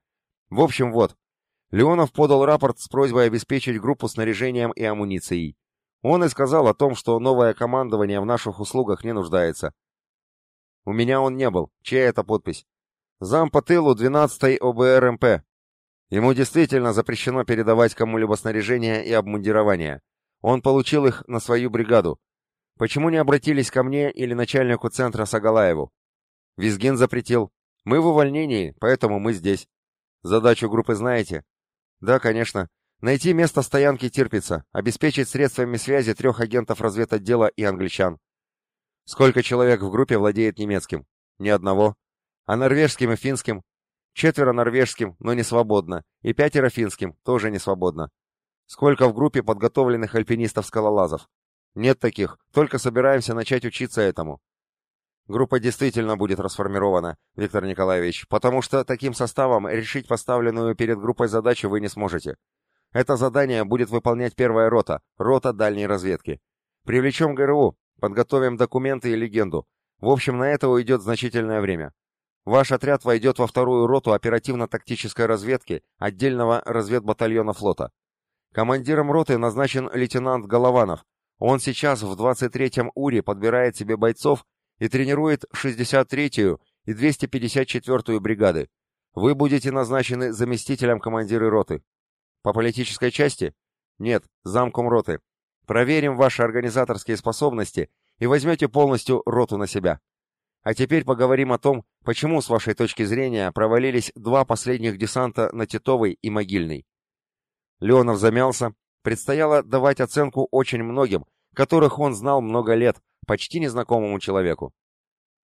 В общем, вот. Леонов подал рапорт с просьбой обеспечить группу снаряжением и амуницией. Он и сказал о том, что новое командование в наших услугах не нуждается. У меня он не был. Чья это подпись? Зам по тылу 12-й ОБРМП. Ему действительно запрещено передавать кому-либо снаряжение и обмундирование. Он получил их на свою бригаду. Почему не обратились ко мне или начальнику центра Сагалаеву? Визгин запретил. Мы в увольнении, поэтому мы здесь. Задачу группы знаете? Да, конечно. Найти место стоянки терпится, обеспечить средствами связи трех агентов разведотдела и англичан. Сколько человек в группе владеет немецким? Ни одного. А норвежским и финским? Четверо норвежским, но не свободно, и пятеро финским, тоже не свободно. Сколько в группе подготовленных альпинистов-скалолазов? Нет таких, только собираемся начать учиться этому. Группа действительно будет расформирована, Виктор Николаевич, потому что таким составом решить поставленную перед группой задачу вы не сможете. Это задание будет выполнять первая рота, рота дальней разведки. Привлечем ГРУ, подготовим документы и легенду. В общем, на это уйдет значительное время. Ваш отряд войдет во вторую роту оперативно-тактической разведки отдельного разведбатальона флота. Командиром роты назначен лейтенант Голованов. Он сейчас в 23-м УРИ подбирает себе бойцов и тренирует 63-ю и 254-ю бригады. Вы будете назначены заместителем командира роты. По политической части? Нет, замком роты. Проверим ваши организаторские способности и возьмете полностью роту на себя. А теперь поговорим о том, почему, с вашей точки зрения, провалились два последних десанта на Титовой и Могильной. Леонов замялся. Предстояло давать оценку очень многим, которых он знал много лет, почти незнакомому человеку.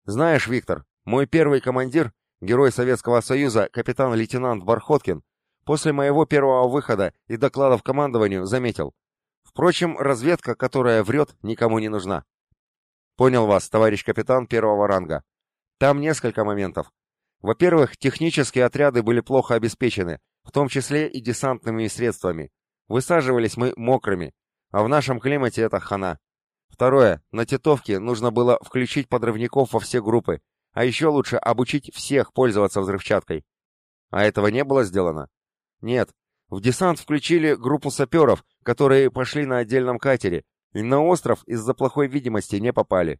Знаешь, Виктор, мой первый командир, герой Советского Союза, капитан-лейтенант Бархоткин, после моего первого выхода и докладов командованию заметил. Впрочем, разведка, которая врет, никому не нужна. Понял вас, товарищ капитан первого ранга. Там несколько моментов. Во-первых, технические отряды были плохо обеспечены, в том числе и десантными средствами. Высаживались мы мокрыми, а в нашем климате это хана. Второе, на Титовке нужно было включить подрывников во все группы, а еще лучше обучить всех пользоваться взрывчаткой. А этого не было сделано? Нет. В десант включили группу саперов, которые пошли на отдельном катере, и на остров из-за плохой видимости не попали.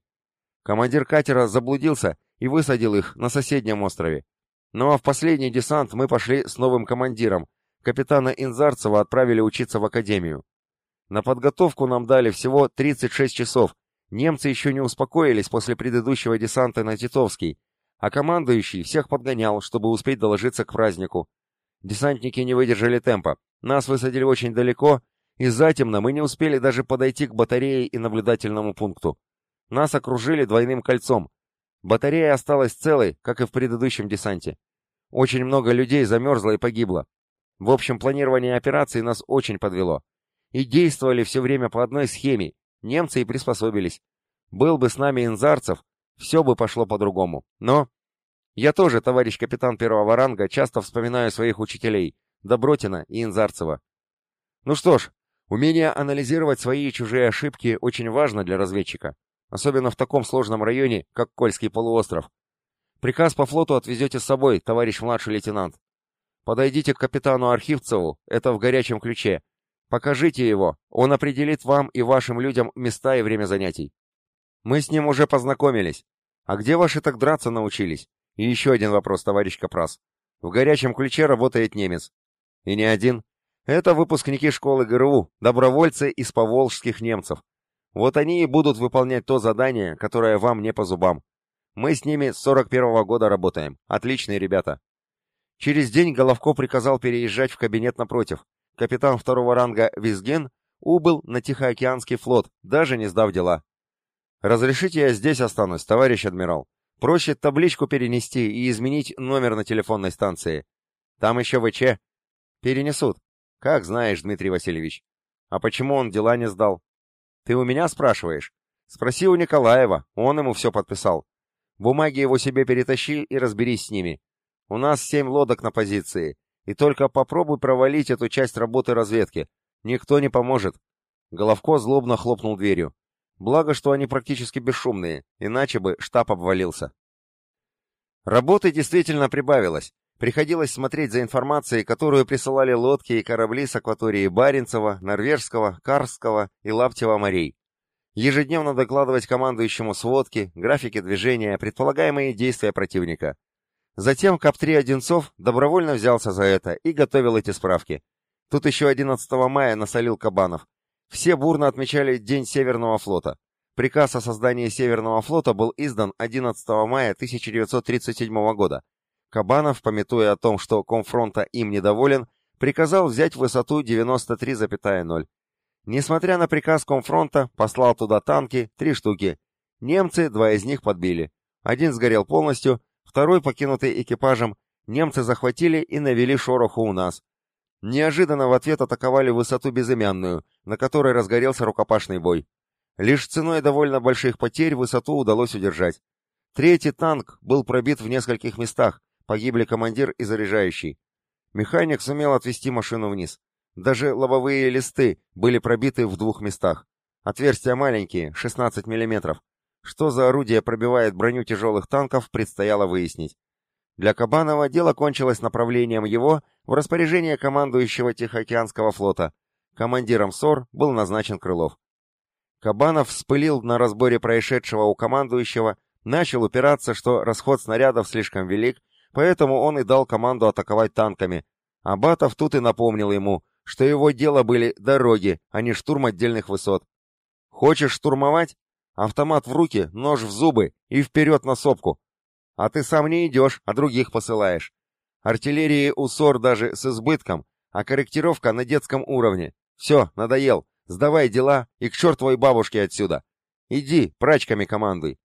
Командир катера заблудился и высадил их на соседнем острове. Ну а в последний десант мы пошли с новым командиром. Капитана Инзарцева отправили учиться в академию. На подготовку нам дали всего 36 часов. Немцы еще не успокоились после предыдущего десанта на Титовский, а командующий всех подгонял, чтобы успеть доложиться к празднику. Десантники не выдержали темпа. Нас высадили очень далеко, и затемно мы не успели даже подойти к батарее и наблюдательному пункту. Нас окружили двойным кольцом. Батарея осталась целой, как и в предыдущем десанте. Очень много людей замерзло и погибло. В общем, планирование операции нас очень подвело. И действовали все время по одной схеме. Немцы и приспособились. Был бы с нами Инзарцев, все бы пошло по-другому. Но я тоже, товарищ капитан первого ранга, часто вспоминаю своих учителей, Добротина и Инзарцева. Ну что ж, умение анализировать свои и чужие ошибки очень важно для разведчика, особенно в таком сложном районе, как Кольский полуостров. Приказ по флоту отвезете с собой, товарищ младший лейтенант. Подойдите к капитану Архивцеву, это в горячем ключе. Покажите его, он определит вам и вашим людям места и время занятий. Мы с ним уже познакомились. А где ваши так драться научились? И еще один вопрос, товарищ Капрас. В горячем ключе работает немец. И не один. Это выпускники школы ГРУ, добровольцы из поволжских немцев. Вот они и будут выполнять то задание, которое вам не по зубам. Мы с ними с 41-го года работаем. Отличные ребята. Через день Головко приказал переезжать в кабинет напротив. Капитан второго ранга Визген убыл на Тихоокеанский флот, даже не сдав дела. «Разрешите я здесь останусь, товарищ адмирал?» Проще табличку перенести и изменить номер на телефонной станции. Там еще ВЧ. Перенесут. Как знаешь, Дмитрий Васильевич. А почему он дела не сдал? Ты у меня спрашиваешь? Спроси у Николаева, он ему все подписал. Бумаги его себе перетащи и разберись с ними. У нас семь лодок на позиции, и только попробуй провалить эту часть работы разведки. Никто не поможет. Головко злобно хлопнул дверью. Благо, что они практически бесшумные, иначе бы штаб обвалился. Работы действительно прибавилось. Приходилось смотреть за информацией, которую присылали лодки и корабли с акватории Баренцева, Норвежского, Карского и Лаптева морей ежедневно докладывать командующему сводки, графики движения, предполагаемые действия противника. Затем КАП-3 Одинцов добровольно взялся за это и готовил эти справки. Тут еще 11 мая насолил Кабанов. Все бурно отмечали День Северного флота. Приказ о создании Северного флота был издан 11 мая 1937 года. Кабанов, пометуя о том, что комфронта им недоволен, приказал взять высоту 93,0. Несмотря на приказ Комфронта, послал туда танки, три штуки. Немцы два из них подбили. Один сгорел полностью, второй, покинутый экипажем, немцы захватили и навели шороху у нас. Неожиданно в ответ атаковали высоту безымянную, на которой разгорелся рукопашный бой. Лишь ценой довольно больших потерь высоту удалось удержать. Третий танк был пробит в нескольких местах, погибли командир и заряжающий. Механик сумел отвести машину вниз. Даже лобовые листы были пробиты в двух местах. Отверстия маленькие, 16 мм. Что за орудие пробивает броню тяжелых танков, предстояло выяснить. Для Кабанова дело кончилось направлением его в распоряжение командующего Тихоокеанского флота. Командиром СОР был назначен Крылов. Кабанов вспылил на разборе происшедшего у командующего, начал упираться, что расход снарядов слишком велик, поэтому он и дал команду атаковать танками. Абатов тут и напомнил ему, что его дело были дороги, а не штурм отдельных высот. Хочешь штурмовать? Автомат в руки, нож в зубы и вперед на сопку. А ты сам не идешь, а других посылаешь. Артиллерии у СОР даже с избытком, а корректировка на детском уровне. Все, надоел. Сдавай дела и к чертовой бабушке отсюда. Иди, прачками командуй.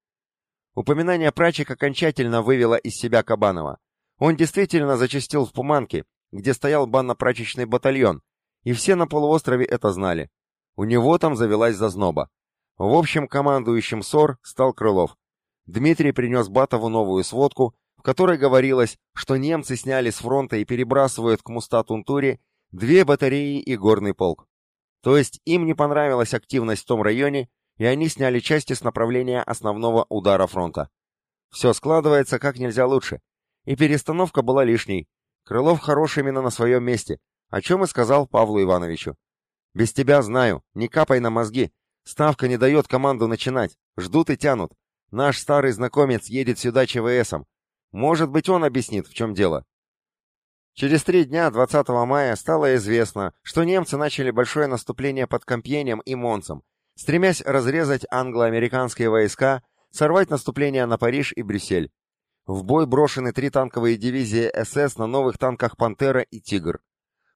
Упоминание прачек окончательно вывело из себя Кабанова. Он действительно зачастил в Пуманке, где стоял банно-прачечный батальон, и все на полуострове это знали. У него там завелась зазноба. В общем, командующим СОР стал Крылов. Дмитрий принес Батову новую сводку, в которой говорилось, что немцы сняли с фронта и перебрасывают к Муста-Тунтуре две батареи и горный полк. То есть им не понравилась активность в том районе, и они сняли части с направления основного удара фронта. Все складывается как нельзя лучше, и перестановка была лишней. Крылов хорош именно на своем месте, о чем и сказал Павлу Ивановичу. «Без тебя знаю, не капай на мозги. Ставка не дает команду начинать. Ждут и тянут. Наш старый знакомец едет сюда ЧВСом. Может быть, он объяснит, в чем дело». Через три дня, 20 мая, стало известно, что немцы начали большое наступление под Компьенем и Монцем, стремясь разрезать англо-американские войска, сорвать наступление на Париж и Брюссель. В бой брошены три танковые дивизии СС на новых танках «Пантера» и «Тигр».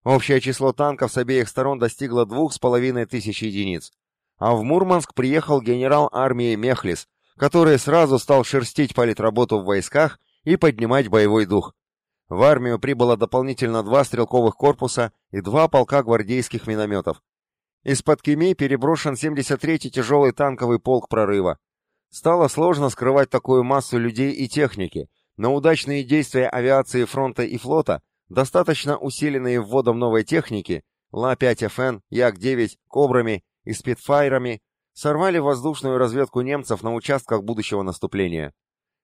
Общее число танков с обеих сторон достигло двух с половиной тысяч единиц. А в Мурманск приехал генерал армии Мехлис, который сразу стал шерстить политработу в войсках и поднимать боевой дух. В армию прибыло дополнительно два стрелковых корпуса и два полка гвардейских минометов. Из-под Кеми переброшен 73-й тяжелый танковый полк прорыва. Стало сложно скрывать такую массу людей и техники, но удачные действия авиации фронта и флота достаточно усиленные вводом новой техники, Ла-5ФН, Як-9, Кобрами и Спитфайрами, сорвали воздушную разведку немцев на участках будущего наступления.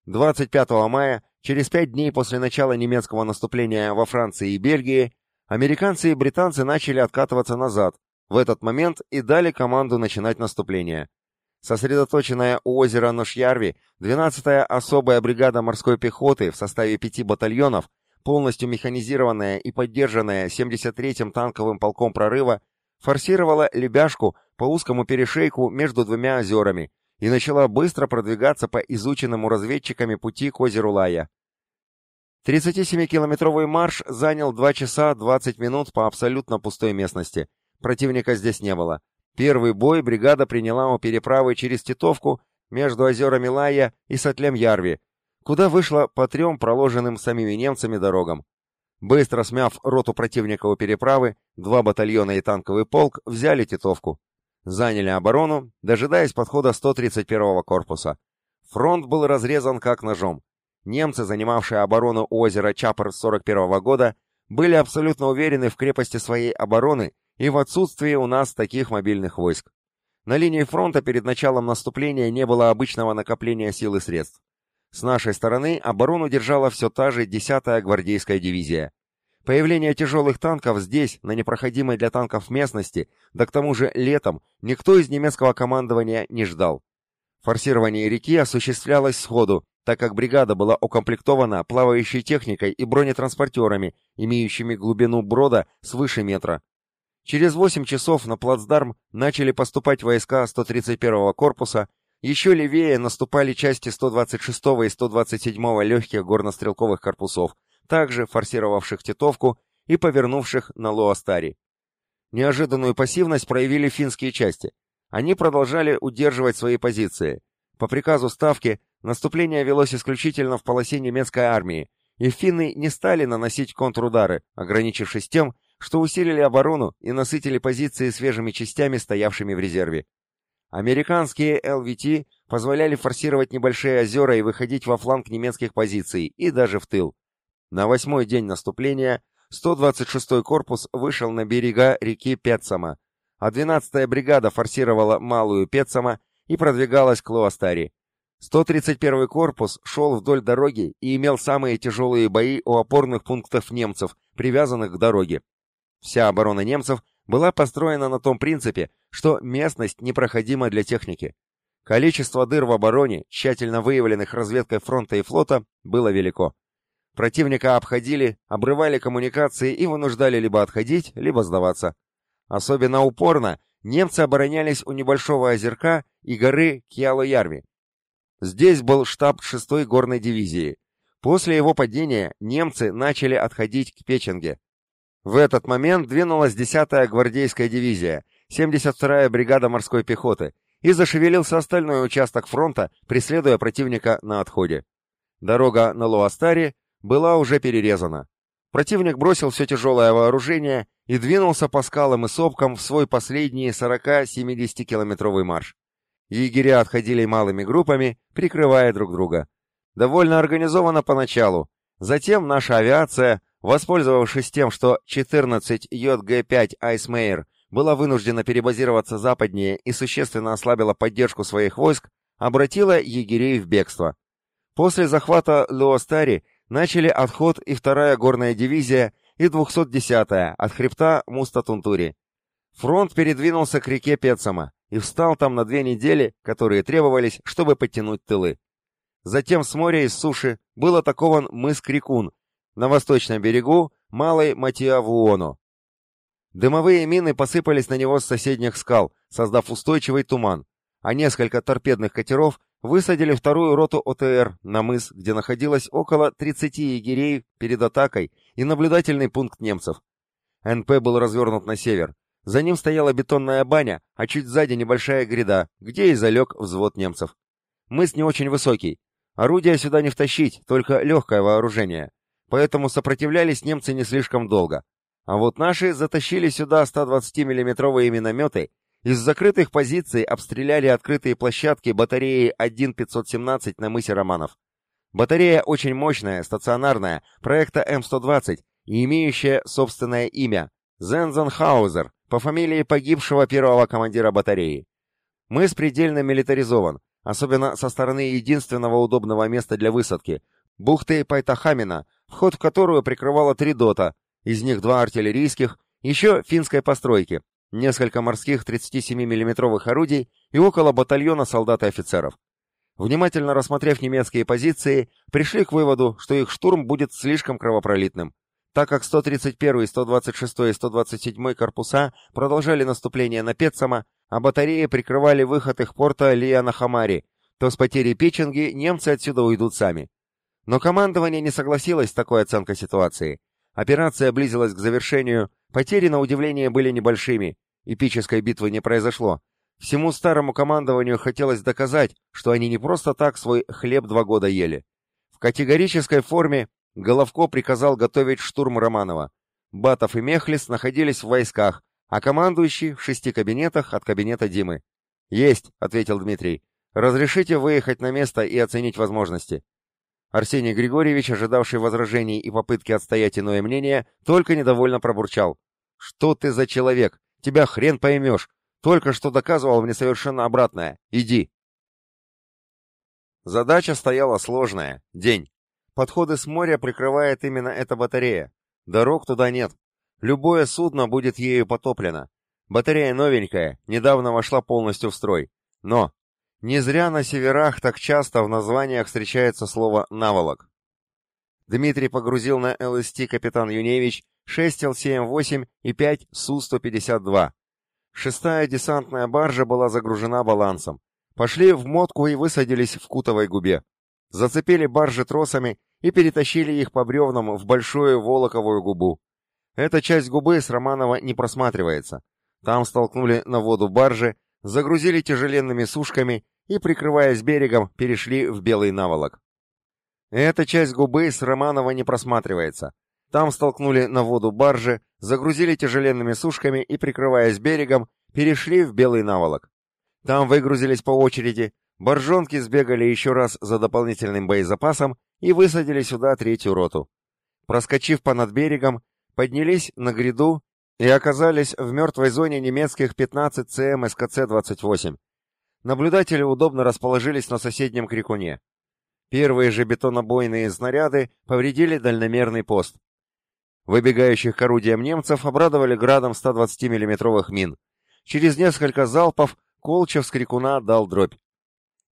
25 мая, через пять дней после начала немецкого наступления во Франции и Бельгии, американцы и британцы начали откатываться назад, в этот момент и дали команду начинать наступление. Сосредоточенная у озера Ношьярви, 12-я особая бригада морской пехоты в составе пяти батальонов полностью механизированная и поддержанная 73-м танковым полком прорыва, форсировала Лебяшку по узкому перешейку между двумя озерами и начала быстро продвигаться по изученному разведчиками пути к озеру Лая. 37-километровый марш занял 2 часа 20 минут по абсолютно пустой местности. Противника здесь не было. Первый бой бригада приняла у переправы через Титовку между озерами Лая и Сотлем-Ярви, куда вышла по трем проложенным самими немцами дорогам. Быстро смяв роту противника у переправы, два батальона и танковый полк взяли Титовку. Заняли оборону, дожидаясь подхода 131-го корпуса. Фронт был разрезан как ножом. Немцы, занимавшие оборону у озера Чапр с 41 -го года, были абсолютно уверены в крепости своей обороны и в отсутствии у нас таких мобильных войск. На линии фронта перед началом наступления не было обычного накопления сил и средств. С нашей стороны оборону держала все та же 10-я гвардейская дивизия. Появление тяжелых танков здесь, на непроходимой для танков местности, да к тому же летом, никто из немецкого командования не ждал. Форсирование реки осуществлялось сходу, так как бригада была укомплектована плавающей техникой и бронетранспортерами, имеющими глубину брода свыше метра. Через 8 часов на плацдарм начали поступать войска 131-го корпуса, еще левее наступали части 126-го и 127-го легких горнострелковых корпусов, также форсировавших Титовку и повернувших на Луастари. Неожиданную пассивность проявили финские части. Они продолжали удерживать свои позиции. По приказу Ставки наступление велось исключительно в полосе немецкой армии, и финны не стали наносить контрудары, ограничившись тем, что усилили оборону и насытили позиции свежими частями, стоявшими в резерве. Американские ЛВТ позволяли форсировать небольшие озера и выходить во фланг немецких позиций и даже в тыл. На восьмой день наступления 126-й корпус вышел на берега реки Петсама, а 12-я бригада форсировала Малую Петсама и продвигалась к Луастари. 131-й корпус шел вдоль дороги и имел самые тяжелые бои у опорных пунктов немцев, привязанных к дороге. Вся оборона немцев была построена на том принципе, что местность непроходима для техники. Количество дыр в обороне, тщательно выявленных разведкой фронта и флота, было велико. Противника обходили, обрывали коммуникации и вынуждали либо отходить, либо сдаваться. Особенно упорно немцы оборонялись у небольшого озерка и горы Кьяло-Ярви. Здесь был штаб 6-й горной дивизии. После его падения немцы начали отходить к Печенге. В этот момент двинулась 10-я гвардейская дивизия, 72-я бригада морской пехоты, и зашевелился остальной участок фронта, преследуя противника на отходе. Дорога на Луастаре была уже перерезана. Противник бросил все тяжелое вооружение и двинулся по скалам и сопкам в свой последний 40-70 километровый марш. Егеря отходили малыми группами, прикрывая друг друга. Довольно организованно поначалу. Затем наша авиация, воспользовавшись тем, что 14 ЙГ-5 Айсмейер была вынуждена перебазироваться западнее и существенно ослабила поддержку своих войск, обратила егерей в бегство. После захвата Луостари начали отход и вторая горная дивизия, и 210-я от хребта Мустатунтури. Фронт передвинулся к реке Пецама и встал там на две недели, которые требовались, чтобы подтянуть тылы. Затем с моря и с суши был атакован мыс Крикун, на восточном берегу Малой Матиавуоно. Дымовые мины посыпались на него с соседних скал, создав устойчивый туман, а несколько торпедных катеров высадили вторую роту ОТР на мыс, где находилось около 30 егерей перед атакой и наблюдательный пункт немцев. НП был развернут на север. За ним стояла бетонная баня, а чуть сзади небольшая гряда, где и залег взвод немцев. Мыс не очень высокий. Орудия сюда не втащить, только легкое вооружение. Поэтому сопротивлялись немцы не слишком долго. А вот наши затащили сюда 120-миллиметровые минометы из закрытых позиций обстреляли открытые площадки батареи 1-517 на мысе Романов. Батарея очень мощная, стационарная, проекта М-120 и имеющая собственное имя – Зензенхаузер, по фамилии погибшего первого командира батареи. Мыс предельно милитаризован, особенно со стороны единственного удобного места для высадки – бухты Пайтахамина, вход в которую прикрывало три дота, из них два артиллерийских, еще финской постройки, несколько морских 37 миллиметровых орудий и около батальона солдат и офицеров. Внимательно рассмотрев немецкие позиции, пришли к выводу, что их штурм будет слишком кровопролитным. Так как 131, 126 и 127 корпуса продолжали наступление на Петсама, а батареи прикрывали выход их порта Лиана-Хамари, то с потерей Печенги немцы отсюда уйдут сами. Но командование не согласилось с такой оценкой ситуации. Операция близилась к завершению, потери на удивление были небольшими, Эпической битвы не произошло. Всему старому командованию хотелось доказать, что они не просто так свой хлеб два года ели. В категорической форме Головко приказал готовить штурм Романова. Батов и Мехлис находились в войсках, а командующий в шести кабинетах от кабинета Димы. «Есть», — ответил Дмитрий. «Разрешите выехать на место и оценить возможности». Арсений Григорьевич, ожидавший возражений и попытки отстоять иное мнение, только недовольно пробурчал. «Что ты за человек? Тебя хрен поймешь. Только что доказывал мне совершенно обратное. Иди». Задача стояла сложная. День. Подходы с моря прикрывает именно эта батарея. Дорог туда нет. Любое судно будет ею потоплено. Батарея новенькая, недавно вошла полностью в строй. Но не зря на северах так часто в названиях встречается слово «наволок». Дмитрий погрузил на ЛСТ капитан Юневич 6 ЛСМ-8 и 5 Су-152. Шестая десантная баржа была загружена балансом. Пошли в мотку и высадились в Кутовой губе. Зацепили баржи тросами и перетащили их по бревнам в большую Волоковую губу. Эта часть губы с Романова не просматривается. Там столкнули на воду баржи, загрузили тяжеленными сушками и, прикрываясь берегом, перешли в белый наволок. Эта часть губы с Романова не просматривается. Там столкнули на воду баржи, загрузили тяжеленными сушками и, прикрываясь берегом, перешли в белый наволок. Там выгрузились по очереди, боржонки сбегали еще раз за дополнительным боезапасом и высадили сюда третью роту. Проскочив по над берегом, поднялись на гряду и оказались в мертвой зоне немецких 15 ЦМ СКЦ-28. Наблюдатели удобно расположились на соседнем крикуне. Первые же бетонобойные снаряды повредили дальномерный пост. Выбегающих к орудиям немцев обрадовали градом 120 миллиметровых мин. Через несколько залпов Колчев с крикуна дал дробь.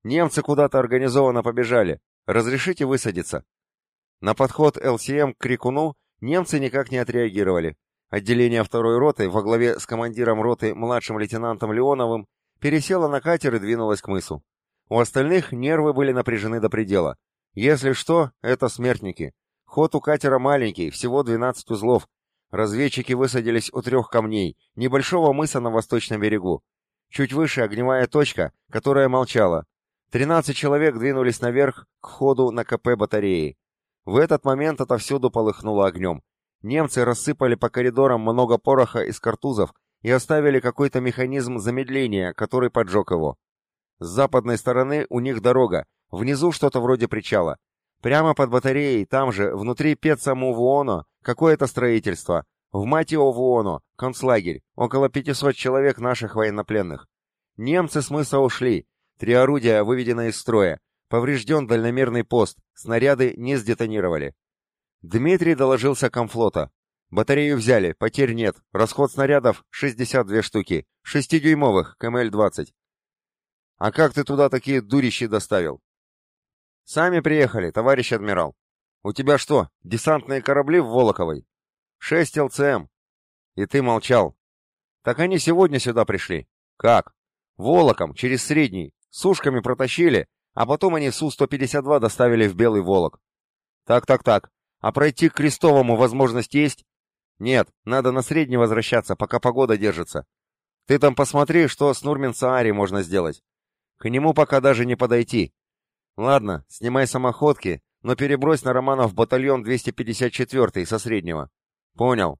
Немцы куда-то организованно побежали. Разрешите высадиться. На подход ЛСМ к крикуну немцы никак не отреагировали. Отделение второй роты во главе с командиром роты младшим лейтенантом Леоновым пересело на катер и двинулось к мысу. У остальных нервы были напряжены до предела. Если что, это смертники. Ход у катера маленький, всего 12 узлов. Разведчики высадились у трех камней, небольшого мыса на восточном берегу. Чуть выше огневая точка, которая молчала. 13 человек двинулись наверх к ходу на КП батареи. В этот момент отовсюду полыхнуло огнем. Немцы рассыпали по коридорам много пороха из картузов и оставили какой-то механизм замедления, который поджег его. С западной стороны у них дорога, внизу что-то вроде причала. Прямо под батареей, там же, внутри Пецамувуоно, какое-то строительство. В Матиовуоно, концлагерь, около 500 человек наших военнопленных. Немцы с мыса ушли. Три орудия выведены из строя. Поврежден дальномерный пост. Снаряды не сдетонировали. Дмитрий доложился комфлота. Батарею взяли, потерь нет. Расход снарядов 62 штуки. Шестидюймовых, КМЛ-20. А как ты туда такие дурищи доставил? «Сами приехали, товарищ адмирал. У тебя что, десантные корабли в Волоковой?» «Шесть ЛЦМ». «И ты молчал». «Так они сегодня сюда пришли». «Как?» «Волоком, через Средний. Сушками протащили, а потом они Су-152 доставили в Белый Волок». «Так-так-так. А пройти к Крестовому возможность есть?» «Нет, надо на Средний возвращаться, пока погода держится. Ты там посмотри, что с Нурмин-Саари можно сделать. К нему пока даже не подойти. Ладно, снимай самоходки, но перебрось на Романов батальон 254 со среднего. Понял.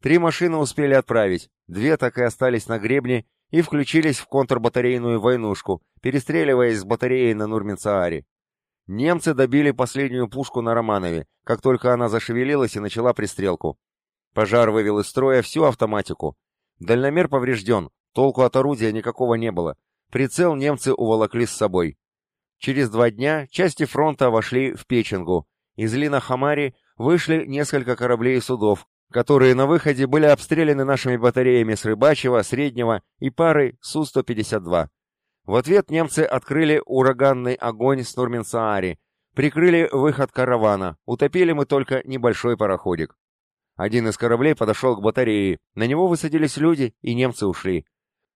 Три машины успели отправить, две так и остались на гребне и включились в контрбатарейную войнушку, перестреливаясь с батареей на Нурминцааре. Немцы добили последнюю пушку на Романове, как только она зашевелилась и начала пристрелку. Пожар вывел из строя всю автоматику. Дальномер поврежден, толку от орудия никакого не было. Прицел немцы уволокли с собой. Через два дня части фронта вошли в Печенгу. Из Лина-Хамари вышли несколько кораблей и судов, которые на выходе были обстреляны нашими батареями с Рыбачьего, Среднего и парой Су-152. В ответ немцы открыли ураганный огонь с Нурминсаари, прикрыли выход каравана, утопили мы только небольшой пароходик. Один из кораблей подошел к батарее, на него высадились люди, и немцы ушли.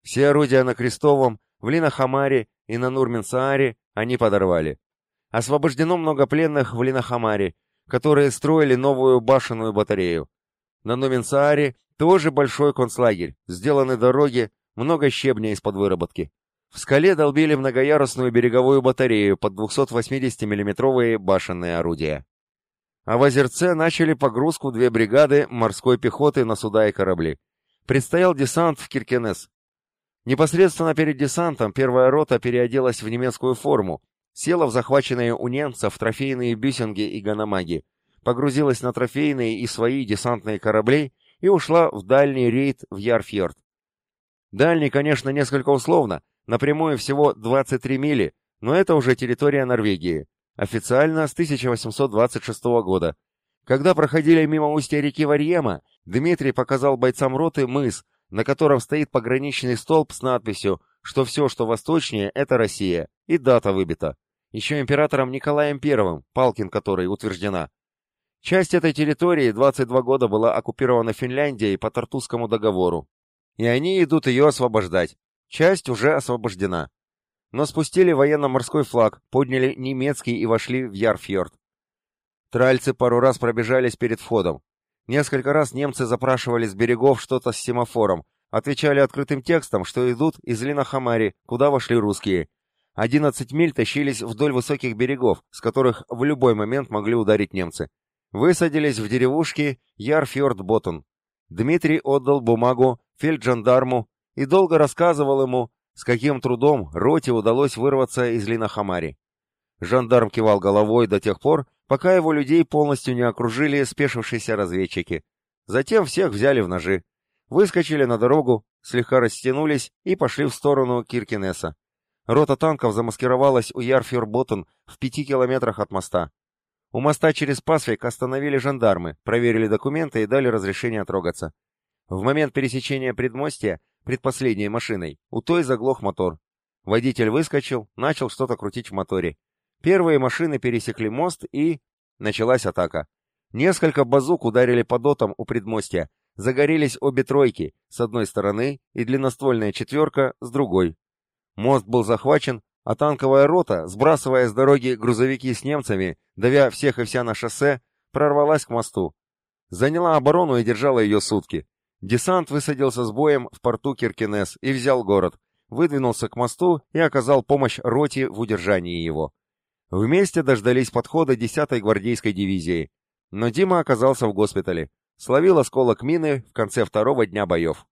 Все орудия на Крестовом, в Линахамаре и на Нурминсааре они подорвали. Освобождено много пленных в Линахамаре, которые строили новую башенную батарею. На Нурминсааре тоже большой концлагерь, сделаны дороги, много щебня из-под выработки. В скале долбили многоярусную береговую батарею под 280 миллиметровые башенные орудия. А в Озерце начали погрузку две бригады морской пехоты на суда и корабли. Предстоял десант в Киркенес. Непосредственно перед десантом первая рота переоделась в немецкую форму, села в захваченные у немцев трофейные бюсинги и ганамаги, погрузилась на трофейные и свои десантные корабли и ушла в дальний рейд в Ярфьорд. Дальний, конечно, несколько условно, напрямую всего 23 мили, но это уже территория Норвегии, официально с 1826 года. Когда проходили мимо устья реки Варьема, Дмитрий показал бойцам роты мыс, на котором стоит пограничный столб с надписью, что все, что восточнее, это Россия, и дата выбита. Еще императором Николаем I, Палкин которой утверждена. Часть этой территории 22 года была оккупирована Финляндией по Тартусскому договору. И они идут ее освобождать. Часть уже освобождена но спустили военно-морской флаг, подняли немецкий и вошли в Ярфьорд. Тральцы пару раз пробежались перед входом. Несколько раз немцы запрашивали с берегов что-то с семафором, отвечали открытым текстом, что идут из Линахамари, куда вошли русские. Одиннадцать миль тащились вдоль высоких берегов, с которых в любой момент могли ударить немцы. Высадились в деревушке Ярфьорд-Боттон. Дмитрий отдал бумагу фельджандарму и долго рассказывал ему, с каким трудом роте удалось вырваться из Линахамари. Жандарм кивал головой до тех пор, пока его людей полностью не окружили спешившиеся разведчики. Затем всех взяли в ножи. Выскочили на дорогу, слегка растянулись и пошли в сторону Киркинеса. Рота танков замаскировалась у Ярфюрботтен в пяти километрах от моста. У моста через Пасвик остановили жандармы, проверили документы и дали разрешение трогаться. В момент пересечения предмостья предпоследней машиной, у той заглох мотор. Водитель выскочил, начал что-то крутить в моторе. Первые машины пересекли мост и... Началась атака. Несколько базук ударили по дотам у предмостья. Загорелись обе тройки, с одной стороны, и длинноствольная четверка с другой. Мост был захвачен, а танковая рота, сбрасывая с дороги грузовики с немцами, давя всех и вся на шоссе, прорвалась к мосту. Заняла оборону и держала ее сутки. Десант высадился с боем в порту Киркинес и взял город, выдвинулся к мосту и оказал помощь роте в удержании его. Вместе дождались подхода 10-й гвардейской дивизии, но Дима оказался в госпитале, словил осколок мины в конце второго дня боев.